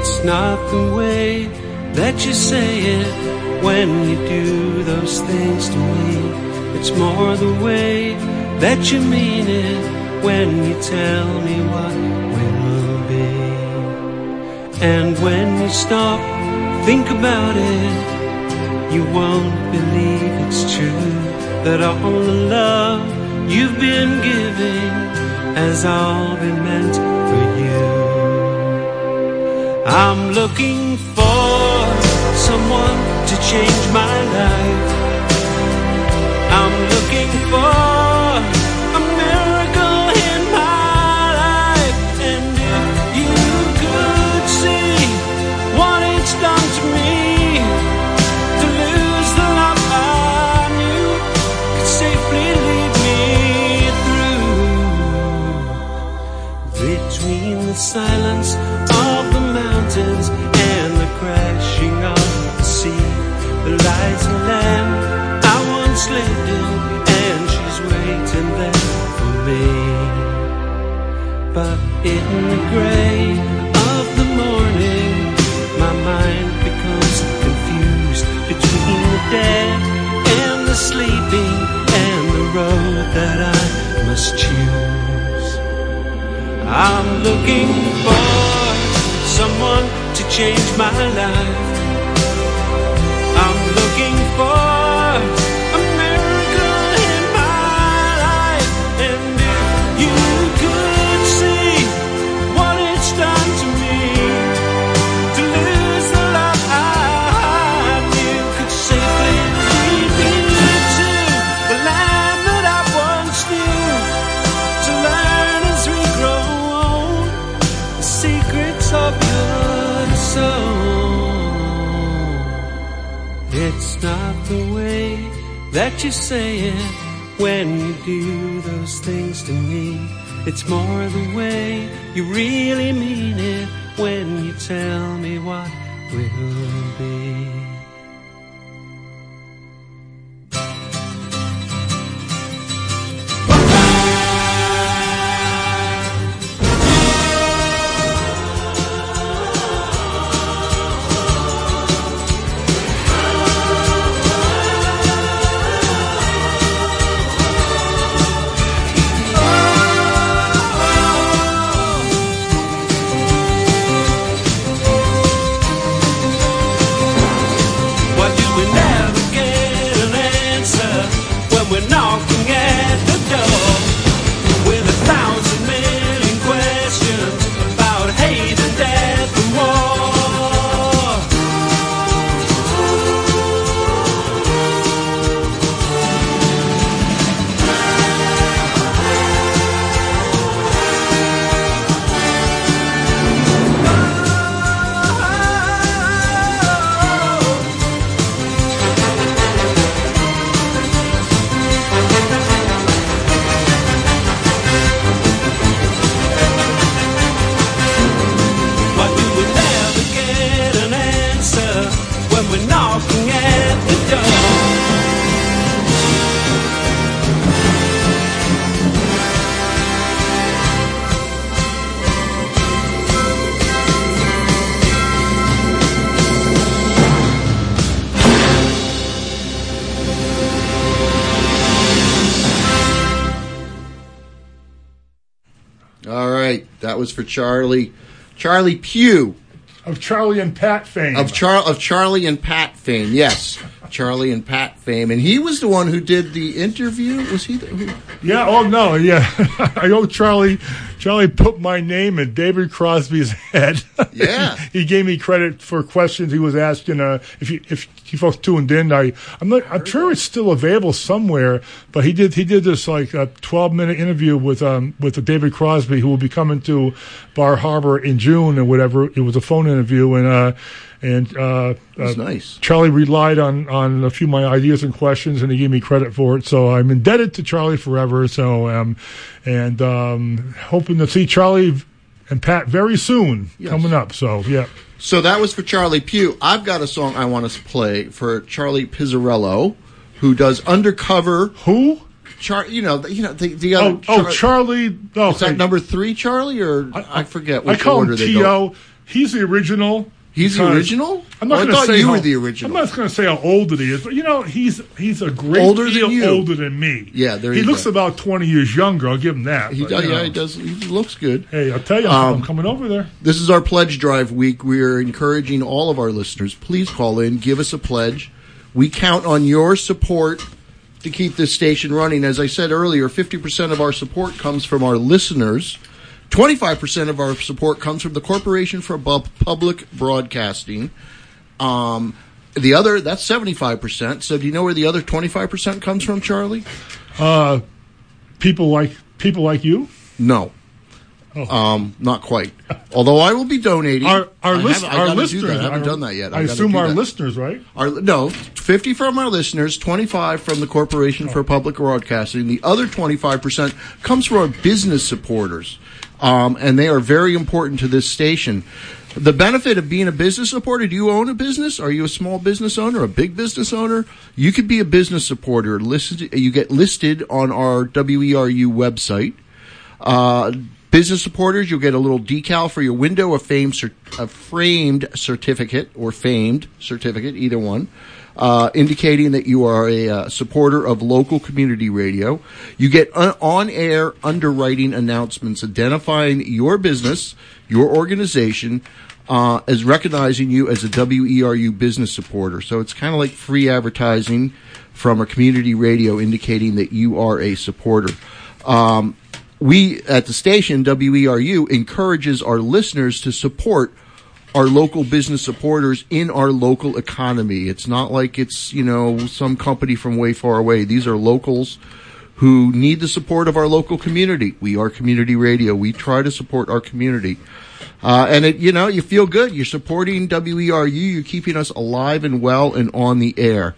It's not the way that you say it when you do those things to me. It's more the way that you mean it when you tell me what will be. And when you stop, think about it, you won't believe it's true that all the love you've been giving has all been meant for you. I'm looking for someone to change my life. I'm looking for was for Charlie, Charlie Pugh Of Charlie and Pat fame. of Char of Charlie and Pat fame. Yes, Charlie and Pat fame, and he was the one who did the interview. Was he? The, Yeah. Oh no. Yeah. [LAUGHS] I owe Charlie. Charlie put my name in David Crosby's [LAUGHS] head. Yeah. He gave me credit for questions he was asking. Uh, if you if you folks tuned in, I I'm not. I'm sure it's still available somewhere. But he did he did this like a 12 minute interview with um with David Crosby, who will be coming to Bar Harbor in June or whatever. It was a phone interview and. uh and uh, uh, nice. Charlie relied on on a few of my ideas and questions, and he gave me credit for it. So I'm indebted to Charlie forever. So um, and um, hoping to see Charlie and Pat very soon Yes. coming up. So yeah, So that was for Charlie Pugh. I've got a song I want to play for Charlie Pizzarello, who does undercover. who? Char, you know, the, you know the the other. Oh, oh, Charlie. Oh, Is that number three, Charlie, or I, forget I which call order him they go. T.O. He's the original. He's the original? I'm not I going to thought say you how- were the original. I'm not going to say how old it is, but you know he's he's a great Older than you. older than me. Yeah, there he looks go. about 20 years younger. I'll give him that. He but, does, you yeah, he does. He looks good. Hey, I'll tell you, Um, I'm coming over there. This is our pledge drive week. We're encouraging all of our listeners. Please call in, give us a pledge. We count on your support to keep this station running. As I said earlier, 50% of our support comes from our listeners. 25% of our support comes from the Corporation for Public Broadcasting. Um, the other, that's 75%. So do you know where the other 25% comes from, Charlie? Uh, people like people like you. No. Um, not quite. Although I will be donating. Our our, I list, haven't- I our do listeners. that. I haven't are- done that yet. I I assume our that. listeners, right? Our, no, 50 from our listeners, 25 from the Corporation for Public Broadcasting. The other 25% comes from our business supporters. Um, and they are very important to this station. The benefit of being a business supporter, do you own a business? Are you a small business owner, a big business owner? You could be a business supporter. Listed, you get listed on our WERU website. Uh, business supporters, you'll get a little decal for your window, a, a framed certificate or famed certificate, either one, uh, indicating that you are a uh, supporter of local community radio. You get un- on-air underwriting announcements identifying your business, your organization, uh, as recognizing you as a WERU business supporter. So it's kind of like free advertising from a community radio indicating that you are a supporter. Um, we at the station WERU encourages our listeners to support our local business supporters in our local economy. It's not like it's, you know, some company from way far away. These are locals who need the support of our local community. We are community radio. We try to support our community. Uh, and it, you know, you feel good. You're supporting WERU. You're keeping us alive and well and on the air.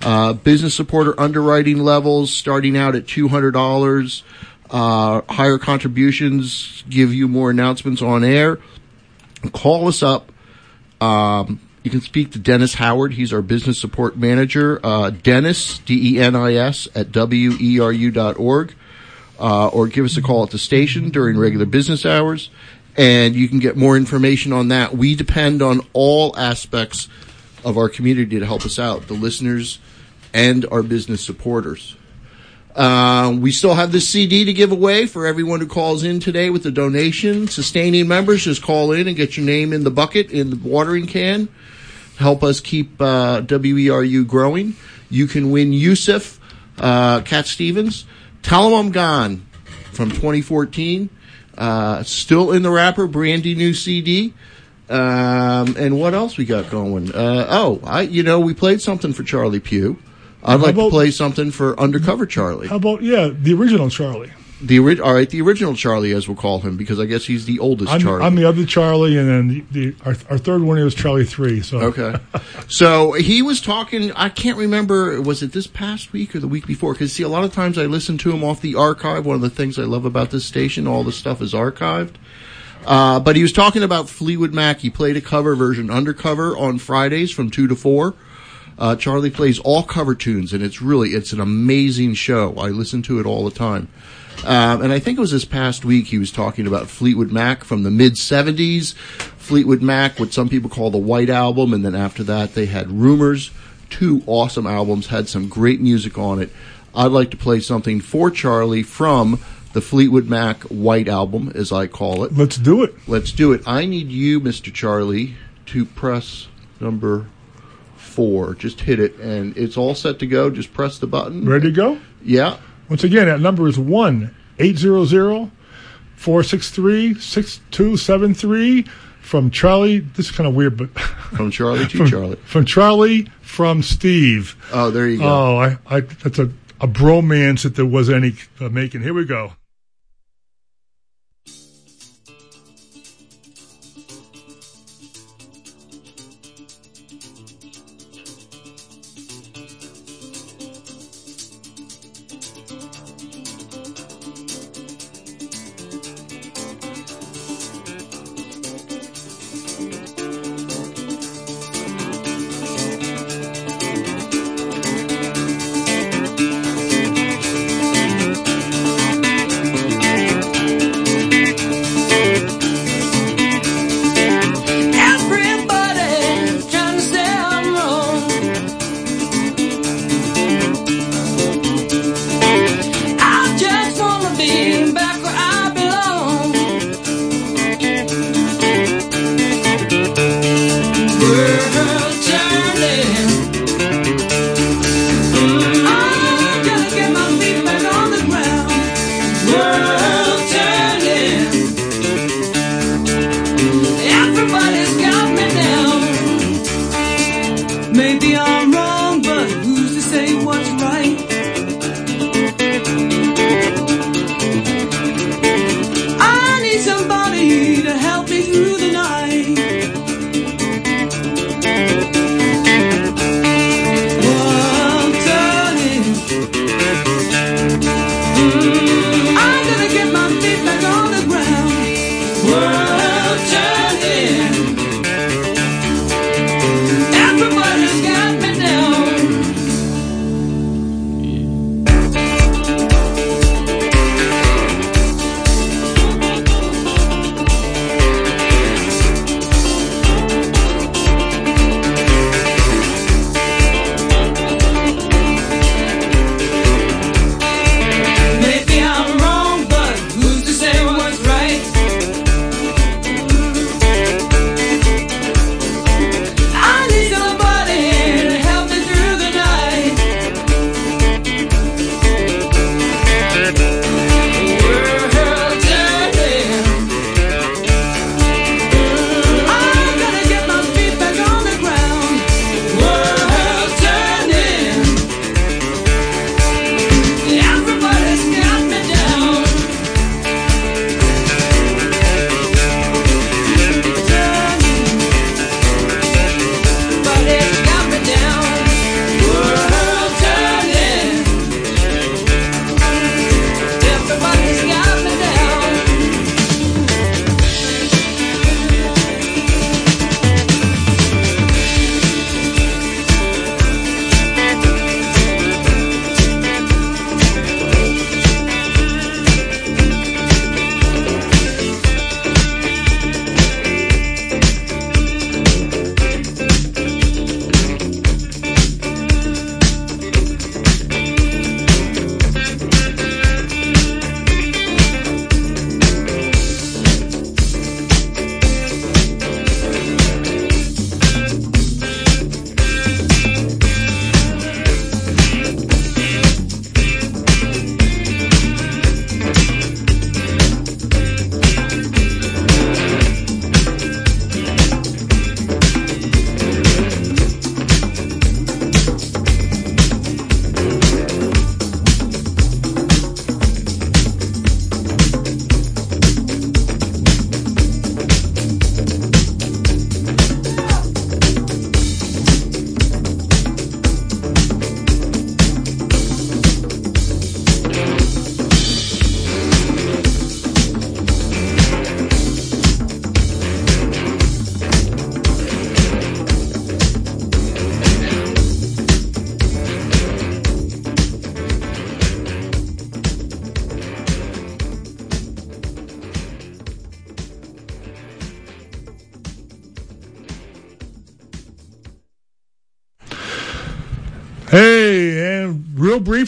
Uh, business supporter underwriting levels starting out at $200. Uh, higher contributions give you more announcements on air. Call us up. Um, you can speak to Dennis Howard. He's our business support manager. Uh, Dennis, at E weru.org. Uh, or give us a call at the station during regular business hours. And you can get more information on that. We depend on all aspects of our community to help us out, the listeners and our business supporters. Uh, we still have the CD to give away for everyone who calls in today with a donation. Sustaining members, just call in and get your name in the bucket in the watering can. Help us keep uh, WERU growing. You can win Yusuf, uh, Cat Stevens. Tell 'Em I'm Gone from 2014. Uh, still in the wrapper, brandy new CD. Um, and what else we got going? Uh, oh, I, you know, we played something for Charlie Pugh. I'd like to play something for Undercover Charlie. How about yeah, the original Charlie? The ori- all right, the original Charlie, as we'll call him, because I guess he's the oldest I'm, Charlie. I'm the other Charlie, and then the, the our, our third one is Charlie three. So Okay. so he was talking, I can't remember, was it this past week or the week before? Because, see, a lot of times I listen to him off the archive. One of the things I love about this station, all the stuff is archived. Uh, but he was talking about Fleetwood Mac. He played a cover version, Undercover, on Fridays from 2 to 4. Uh, Charlie plays all cover tunes, and it's really it's an amazing show. I listen to it all the time. Um, and I think it was this past week he was talking about Fleetwood Mac from the mid 70s, Fleetwood Mac, what some people call the White Album, and then after that they had Rumors. Two awesome albums, had some great music on it. I'd like to play something for Charlie from the Fleetwood Mac White Album, as I call it. Let's do it. Let's do it. I need you, Mr. Charlie, to press number four. Just hit it, and it's all set to go. Just press the button. Ready to go? Yeah. Once again, that number is 1 800 463 6273 from Charlie. This is kind of weird, but. [LAUGHS] From Charlie to from, Charlie. From Charlie from Steve. Oh, there you go. Oh, I, I, that's a, a bromance that there was any uh, making. Here we go.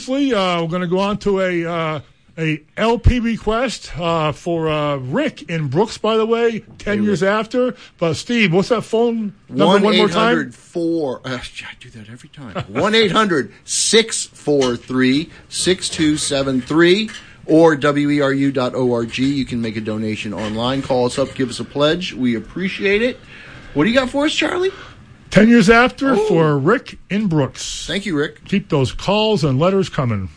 briefly, uh, we're going to go on to a uh, a LP request uh, for uh, Rick in Brooks. By the way, ten hey, years Rick. after. But Steve, what's that phone number? One eight hundred four. Uh, I do that every time. [LAUGHS] One 6273 or weru.org. You can make a donation online. Call us up, give us a pledge. We appreciate it. What do you got for us, Charlie? 10 years after for Rick in Brooks. Thank you, Rick. Keep those calls and letters coming.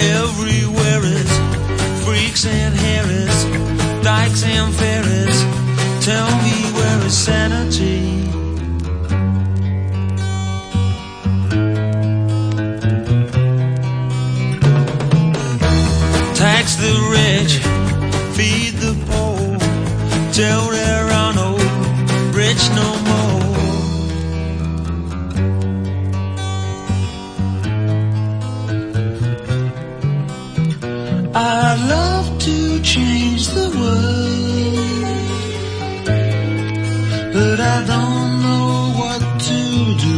Everywhere is freaks and harris, dykes and fairies. Tell me where is sanity? Tax the rich, feed the poor. Till there are no rich no more. Change the world, but I don't know what to do.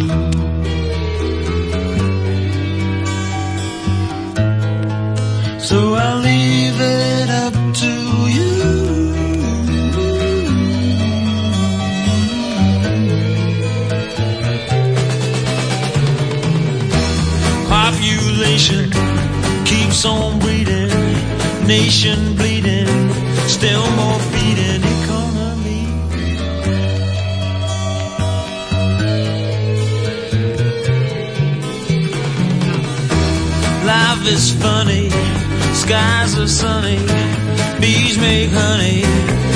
So I'll leave it up to you. Population keeps on breeding, nation Life is funny, skies are sunny, bees make honey.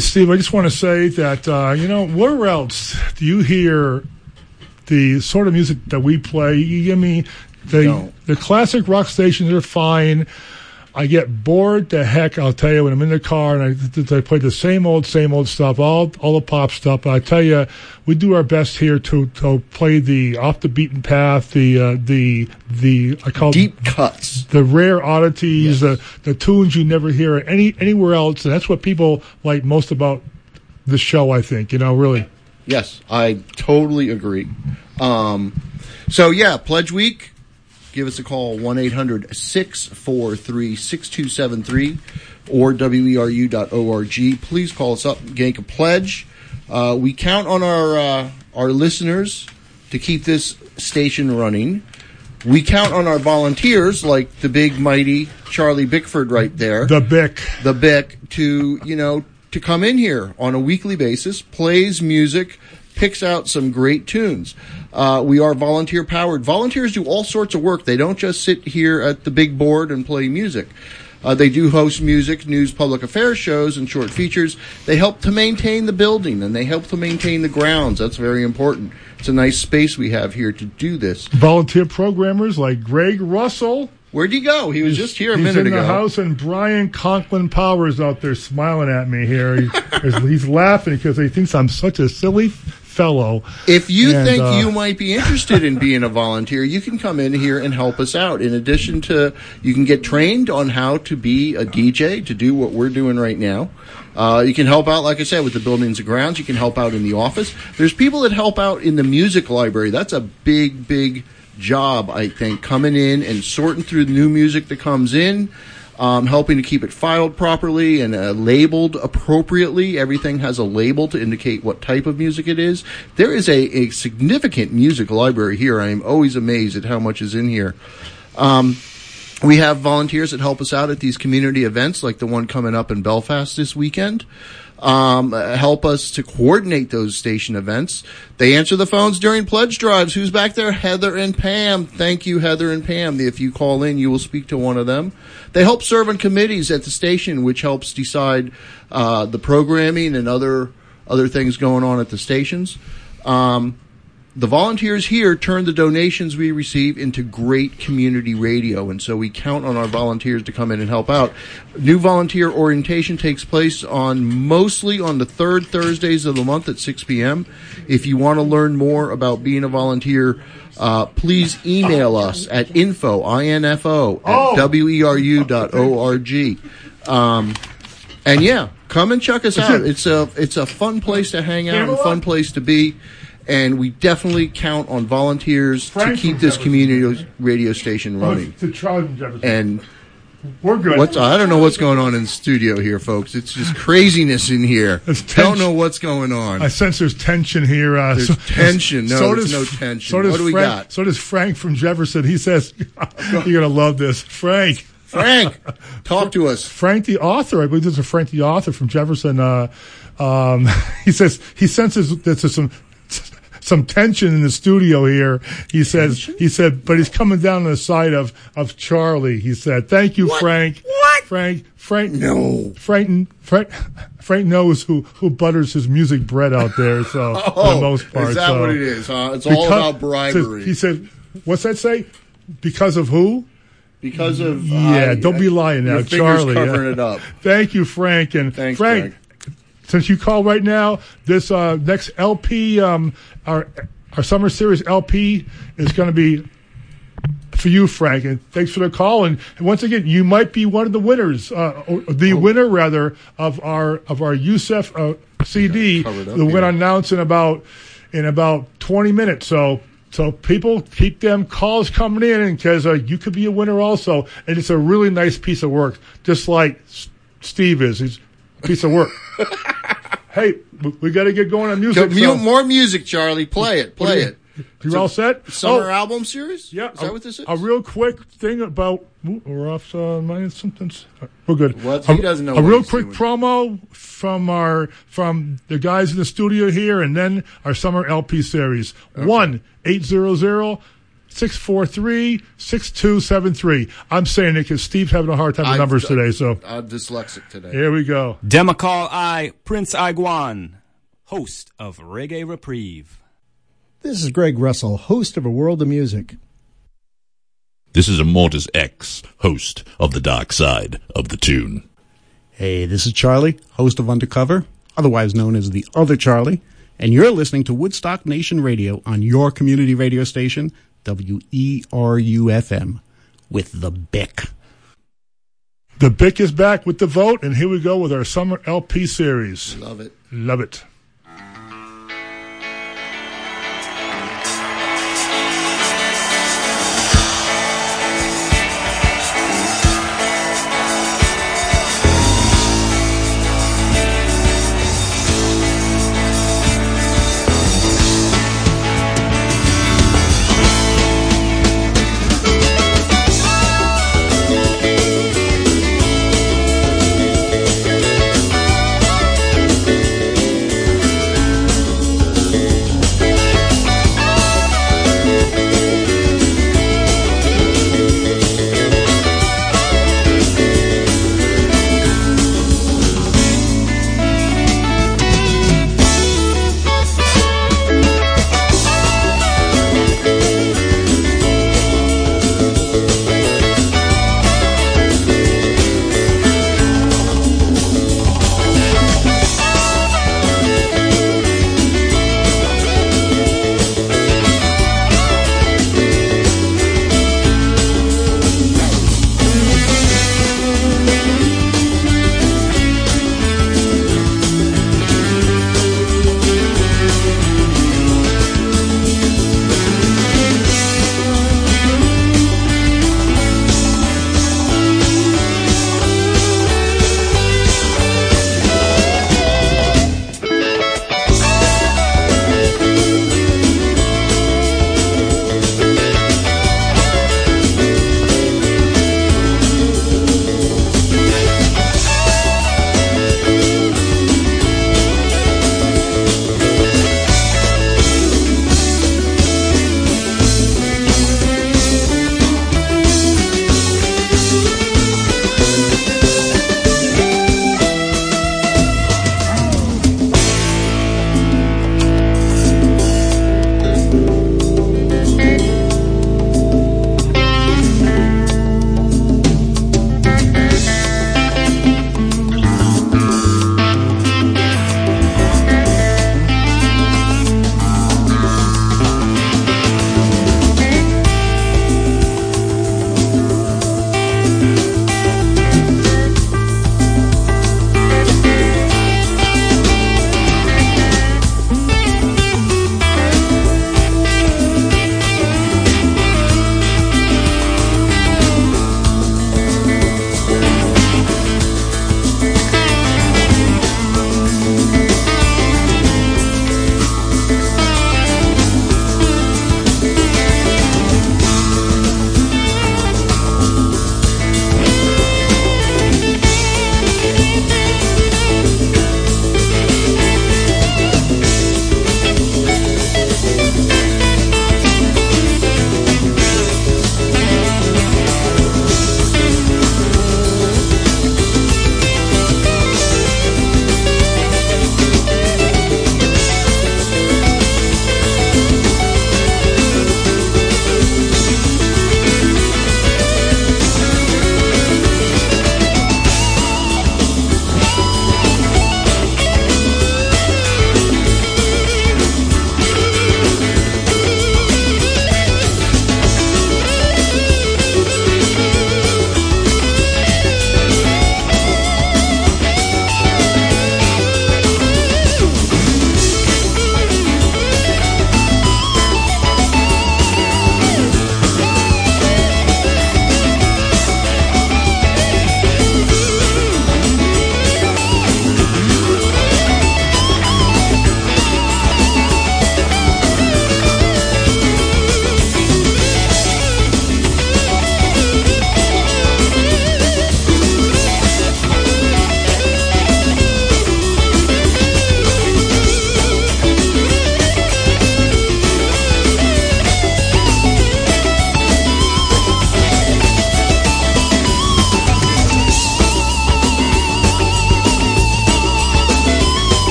Steve, I just want to say that, uh, you know, where else do you hear the sort of music that we play? You give me the, Don't. the classic rock stations are fine. I get bored the heck, I'll tell you, when I'm in the car and I, I play the same old, same old stuff, all all the pop stuff. But I tell you, we do our best here to, to play the off the beaten path, the uh, the the I call Deep cuts. the rare oddities, the the tunes you never hear any anywhere else. And that's what people like most about the show. I think you know, really. Yes, I totally agree. Um, so yeah, Pledge Week. Give us a call 1 800 643 6273 or weru.org. Please call us up, make a pledge. Uh, we count on our uh, our listeners to keep this station running. We count on our volunteers, like the big mighty Charlie Bickford right there, The Bick. the Bick, to you know to come in here on a weekly basis, plays music, picks out some great tunes. Uh, we are volunteer powered. Volunteers do all sorts of work. They don't just sit here at the big board and play music. Uh, they do host music, news, public affairs shows, and short features. They help to maintain the building and they help to maintain the grounds. That's very important. It's a nice space we have here to do this. Volunteer programmers like Greg Russell. Where'd he go? He was just here a minute ago. He's in ago. the house, and Brian Conklin Powers out there smiling at me here. He, he's laughing because he thinks I'm such a silly fellow. If you And, think uh, you might be interested in being a [LAUGHS] volunteer, you can come in here and help us out. In addition to, you can get trained on how to be a DJ, to do what we're doing right now. Uh, you can help out, like I said, with the buildings and grounds. You can help out in the office. There's people that help out in the music library. That's a big, big job, I think, coming in and sorting through the new music that comes in. Um, helping to keep it filed properly and uh, labeled appropriately. Everything has a label to indicate what type of music it is. There is a, a significant music library here. I am always amazed at how much is in here. Um, we have volunteers that help us out at these community events, like the one coming up in Belfast this weekend. Um, help us to coordinate those station events. They answer the phones during pledge drives. Who's back there? Heather and Pam. Thank you, Heather and Pam. If you call in, you will speak to one of them. They help serve on committees at the station, which helps decide uh, the programming and other other things going on at the stations. Um, the volunteers here turn the donations we receive into great community radio, and so we count on our volunteers to come in and help out. New volunteer orientation takes place on mostly on the third Thursdays of the month at 6 p.m. If you want to learn more about being a volunteer, uh, please email us at info, I-N-F-O, at E weru.org. Um, and yeah, come and check us out. It's a it's a fun place to hang out and fun place to be. And we definitely count on volunteers Frank to keep this Jefferson. community radio station running. To from Jefferson. And We're good. what's I don't know what's going on in the studio here, folks. It's just craziness in here. Don't know what's going on. I sense there's tension here. Uh, There's tension. No, there's no tension. So does What do we Frank, got? So does Frank from Jefferson. He says, [LAUGHS] "You're gonna love this, Frank." Frank, [LAUGHS] talk to us. Frank, the author. I believe this is a Frank, the author from Jefferson. Uh, um, [LAUGHS] he says he senses that there's some some tension in the studio here. He says he said, but he's coming down on the side of of Charlie. He said, "Thank you, Frank." What? Frank? Frank? No. Frank. Frank. Frank knows who who butters his music bread out there. So for Oh, the most part, is that so- what it is? Huh? It's all about bribery. He said, "What's that say? Because of who?" because of Yeah, uh, don't be lying now, your Charlie. covering yeah. it up. Thank you, Frank. And Thanks, Frank, since you call right now, this uh, next LP, um, our our summer series LP is going to be for you, Frank. And thanks for the call. And, once again, you might be one of the winners, uh, the winner rather of our of our Yusuf uh, CD. up we're going to announce in about in about twenty minutes. So. So people keep them calls coming in because uh, you could be a winner also, and it's a really nice piece of work, just like S- Steve is. He's piece of work. [LAUGHS] hey, we- we got to get going on music. mu- so- more music, Charlie. Play it. Play do you- it. You all set? Summer Oh, album series? Yeah. Is that a, what this is? A real quick thing about ooh, we're off uh, my something. We're good. What? A, He doesn't know A what real quick doing. promo from our from the guys in the studio here, and then our summer LP series. One eight zero zero. 643-6273. I'm saying it because Steve's having a hard time with I- numbers today, so I'm dyslexic today. here we go. Demakal I, Prince Iguan, host of Reggae Reprieve. This is Greg Russell, host of A World of Music. This is Immortus X, host of The Dark Side of the Tune. Hey, this is Charlie, host of Undercover, otherwise known as the Other Charlie, and you're listening to Woodstock Nation Radio on your community radio station, E WERU-FM, with the Bick. The Bick is back with the vote, and here we go with our summer LP series. Love it. Love it.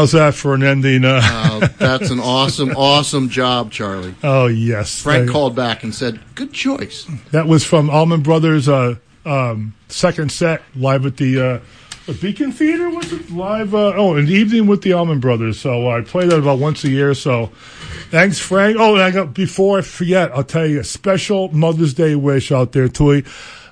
How's that for an ending? Uh, Uh, that's an awesome, awesome job, Charlie. oh yes, Frank I- called back and said, "Good choice." That was from Allman Brothers' uh, um, second set live at the, uh, the Beacon Theater. Was it live? Uh, oh, an evening with the Allman Brothers. So I play that about once a year. So thanks, Frank. Oh, and I got before I forget, I'll tell you a special Mother's Day wish out there to a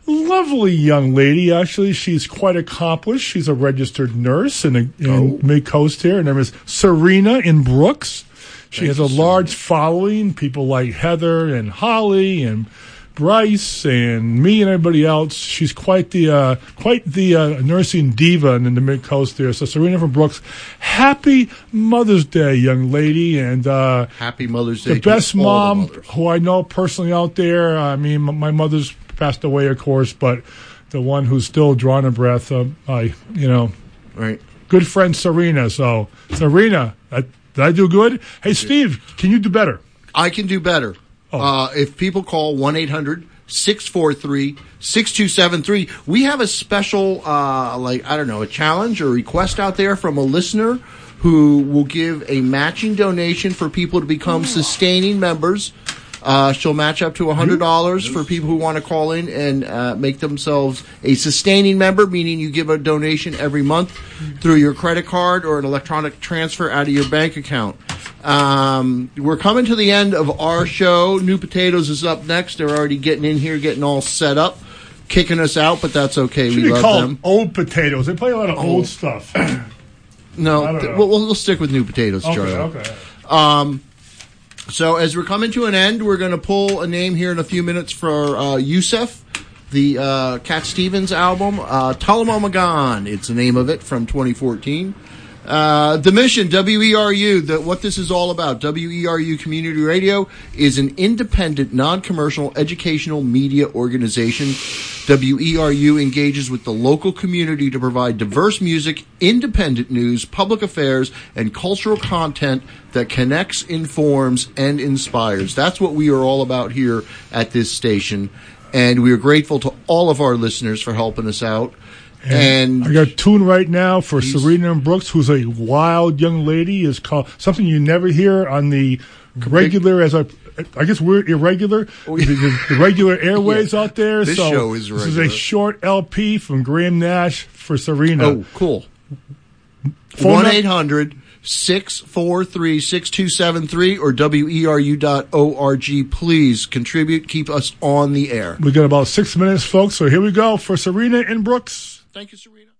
lovely young lady. Actually, she's quite accomplished. She's a registered nurse in, a, in Mid Coast here. Her name is Serena in Brooks. She has a large following. People like Heather and Holly and Bryce and me and everybody else. She's quite the uh, quite the uh, nursing diva in the mid coast there. So Serena from Brooks, happy Mother's Day, young lady, and uh, Happy Mother's Day. the best mom who I know personally out there. I mean, my mother's passed away, of course, but the one who's still drawing a breath, uh, I you know, right. Good friend Serena. So Serena, I, did I do good? Hey, Steve, can you do better? I can do better. Oh. Uh, if people call 1 800 643 6273, we have a special, uh, like, I don't know, a challenge or request out there from a listener who will give a matching donation for people to become sustaining members. Uh, she'll match up to $100 for people who want to call in and uh, make themselves a sustaining member, meaning you give a donation every month through your credit card or an electronic transfer out of your bank account. Um, we're coming to the end of our show. New Potatoes is up next. They're already getting in here, getting all set up, kicking us out, but that's okay. Should we love called them. old potatoes. They play a lot of old stuff. No, th- we'll, we'll stick with New Potatoes, Okay, Charlie. okay. Um, so as we're coming to an end, we're going to pull a name here in a few minutes for uh, Yusuf, the uh, Cat Stevens album, uh. It's the name of it from 2014. Uh, the mission, WERU, the, what this is all about, WERU Community Radio is an independent, non-commercial educational media organization. WERU engages with the local community to provide diverse music, independent news, public affairs, and cultural content that connects, informs, and inspires. That's what we are all about here at this station. And we are grateful to all of our listeners for helping us out. And I got a tune right now for Serena and Brooks, who's a wild young lady. Is called something you never hear on the regular. As I, I guess we're irregular. Oh, the, the- the regular [LAUGHS] airways Yeah. out there. This so show is regular. This is a short LP from Graham Nash for Serena. Oh, cool. One eight hundred six four three six two seven three or weru.org. Please contribute. Keep us on the air. We got about six minutes, folks. So here we go for Serena and Brooks. Thank you, Serena.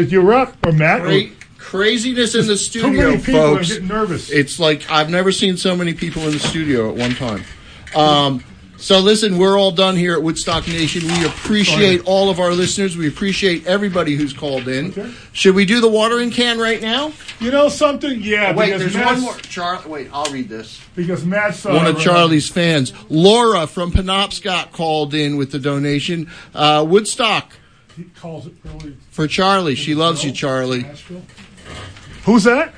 Go ahead. You're up, or Matt. Cra- craziness in the There's [LAUGHS] too studio, many people, I'm folks. getting nervous. It's like I've never seen so many people in the studio at one time. Um, so listen, we're all done here at Woodstock Nation. We appreciate all of our listeners. We appreciate everybody who's called in. Should we do the watering can right now? You know something? Yeah. Wait, because there's Matt's- one more. Char- wait, I'll read this. Because Matt's uh, One of Charlie's fans, Laura from Penobscot, called in with the donation. Uh, Woodstock He calls it early. for Charlie. She loves you, Charlie. Who's that?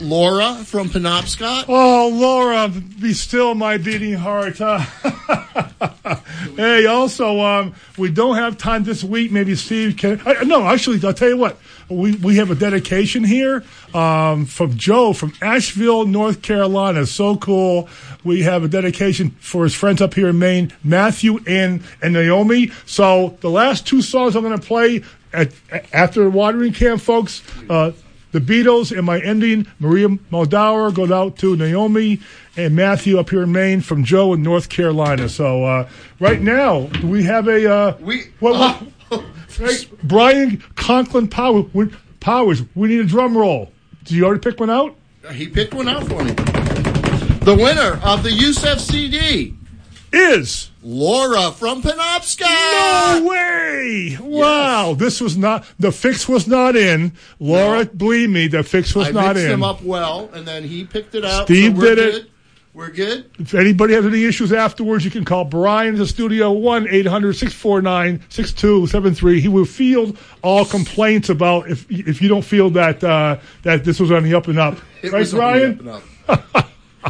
Laura from Penobscot. Oh, Laura, be still my beating heart. [LAUGHS] hey, also, um, we don't have time this week. Maybe Steve can. I, no, actually, I'll tell you what. We we have a dedication here um, from Joe from Asheville, North Carolina. So cool. We have a dedication for his friends up here in Maine, Matthew and and Naomi. So the last two songs I'm going to play at, after watering can, folks. Uh, the Beatles and my ending, Maria Muldaur, go out to Naomi and Matthew up here in Maine from Joe in North Carolina. So uh, right now, do we have a uh, we what, what- hey, Brian Conklin Powers. We, Powers, we need a drum roll. Did you already pick one out? He picked one out for me. The winner of the Yusuf CD is Laura from Penobscot. No way! Wow, this was not the fix was not in. Laura, believe me, the fix was I not mixed in. them up well, and then he picked it out. Steve so did it. We're good. If anybody has any issues afterwards, you can call Brian at the studio 1 800 649 6273. He will field all complaints about if if you don't feel that uh, that this was on the up and up. It right, was on the Brian? up and up.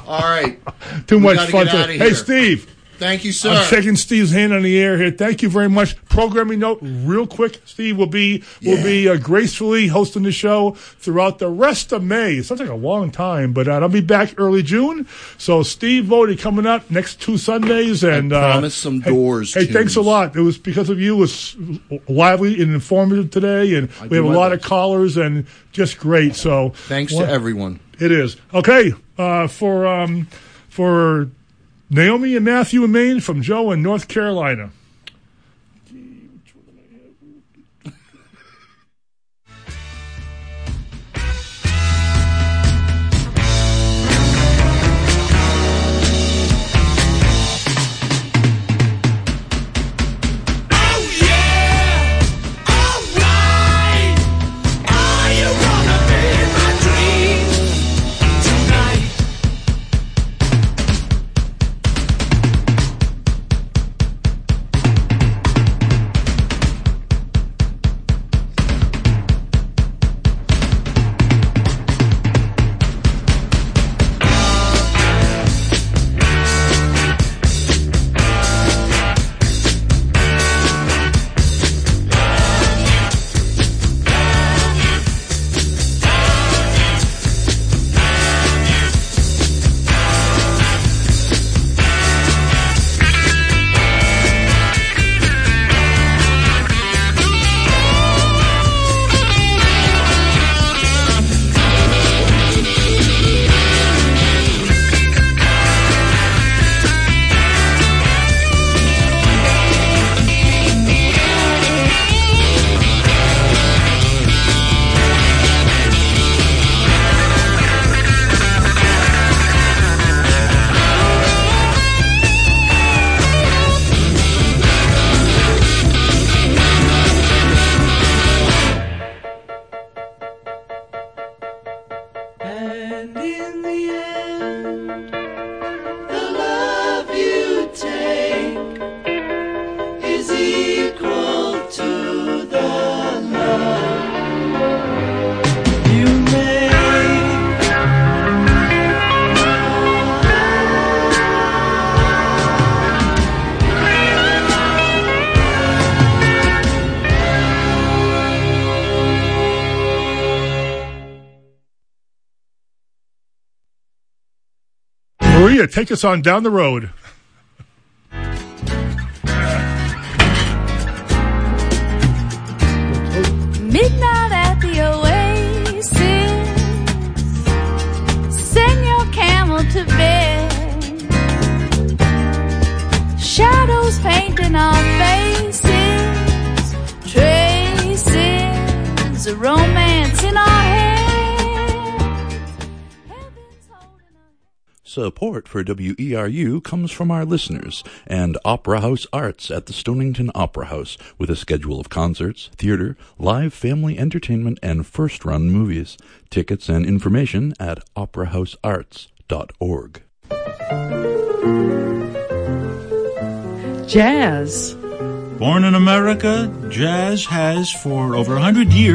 All right. [LAUGHS] Too We much fun. to- hey. Steve. Thank you, sir. I'm shaking Steve's hand on the air here. Thank you very much. Programming note, real quick. Steve will be will be uh, gracefully hosting the show throughout the rest of May. It sounds like a long time, but uh, I'll be back early June. So Steve Vody coming up next two Sundays, and uh, promise some hey- doors Hey, thanks a lot. It was because of you. It was lively and informative today, and I we have a lot of callers and just great. So Thanks Well, to everyone. it is okay uh, for um, for Naomi and Matthew in Maine from Joe in North Carolina. Maria, take us on down the road. For WERU comes from our listeners and Opera House Arts at the Stonington Opera House with a schedule of concerts, theater, live family entertainment, and first run movies. Tickets and information at operahousearts.org. Jazz. Born in America, jazz has for over a hundred years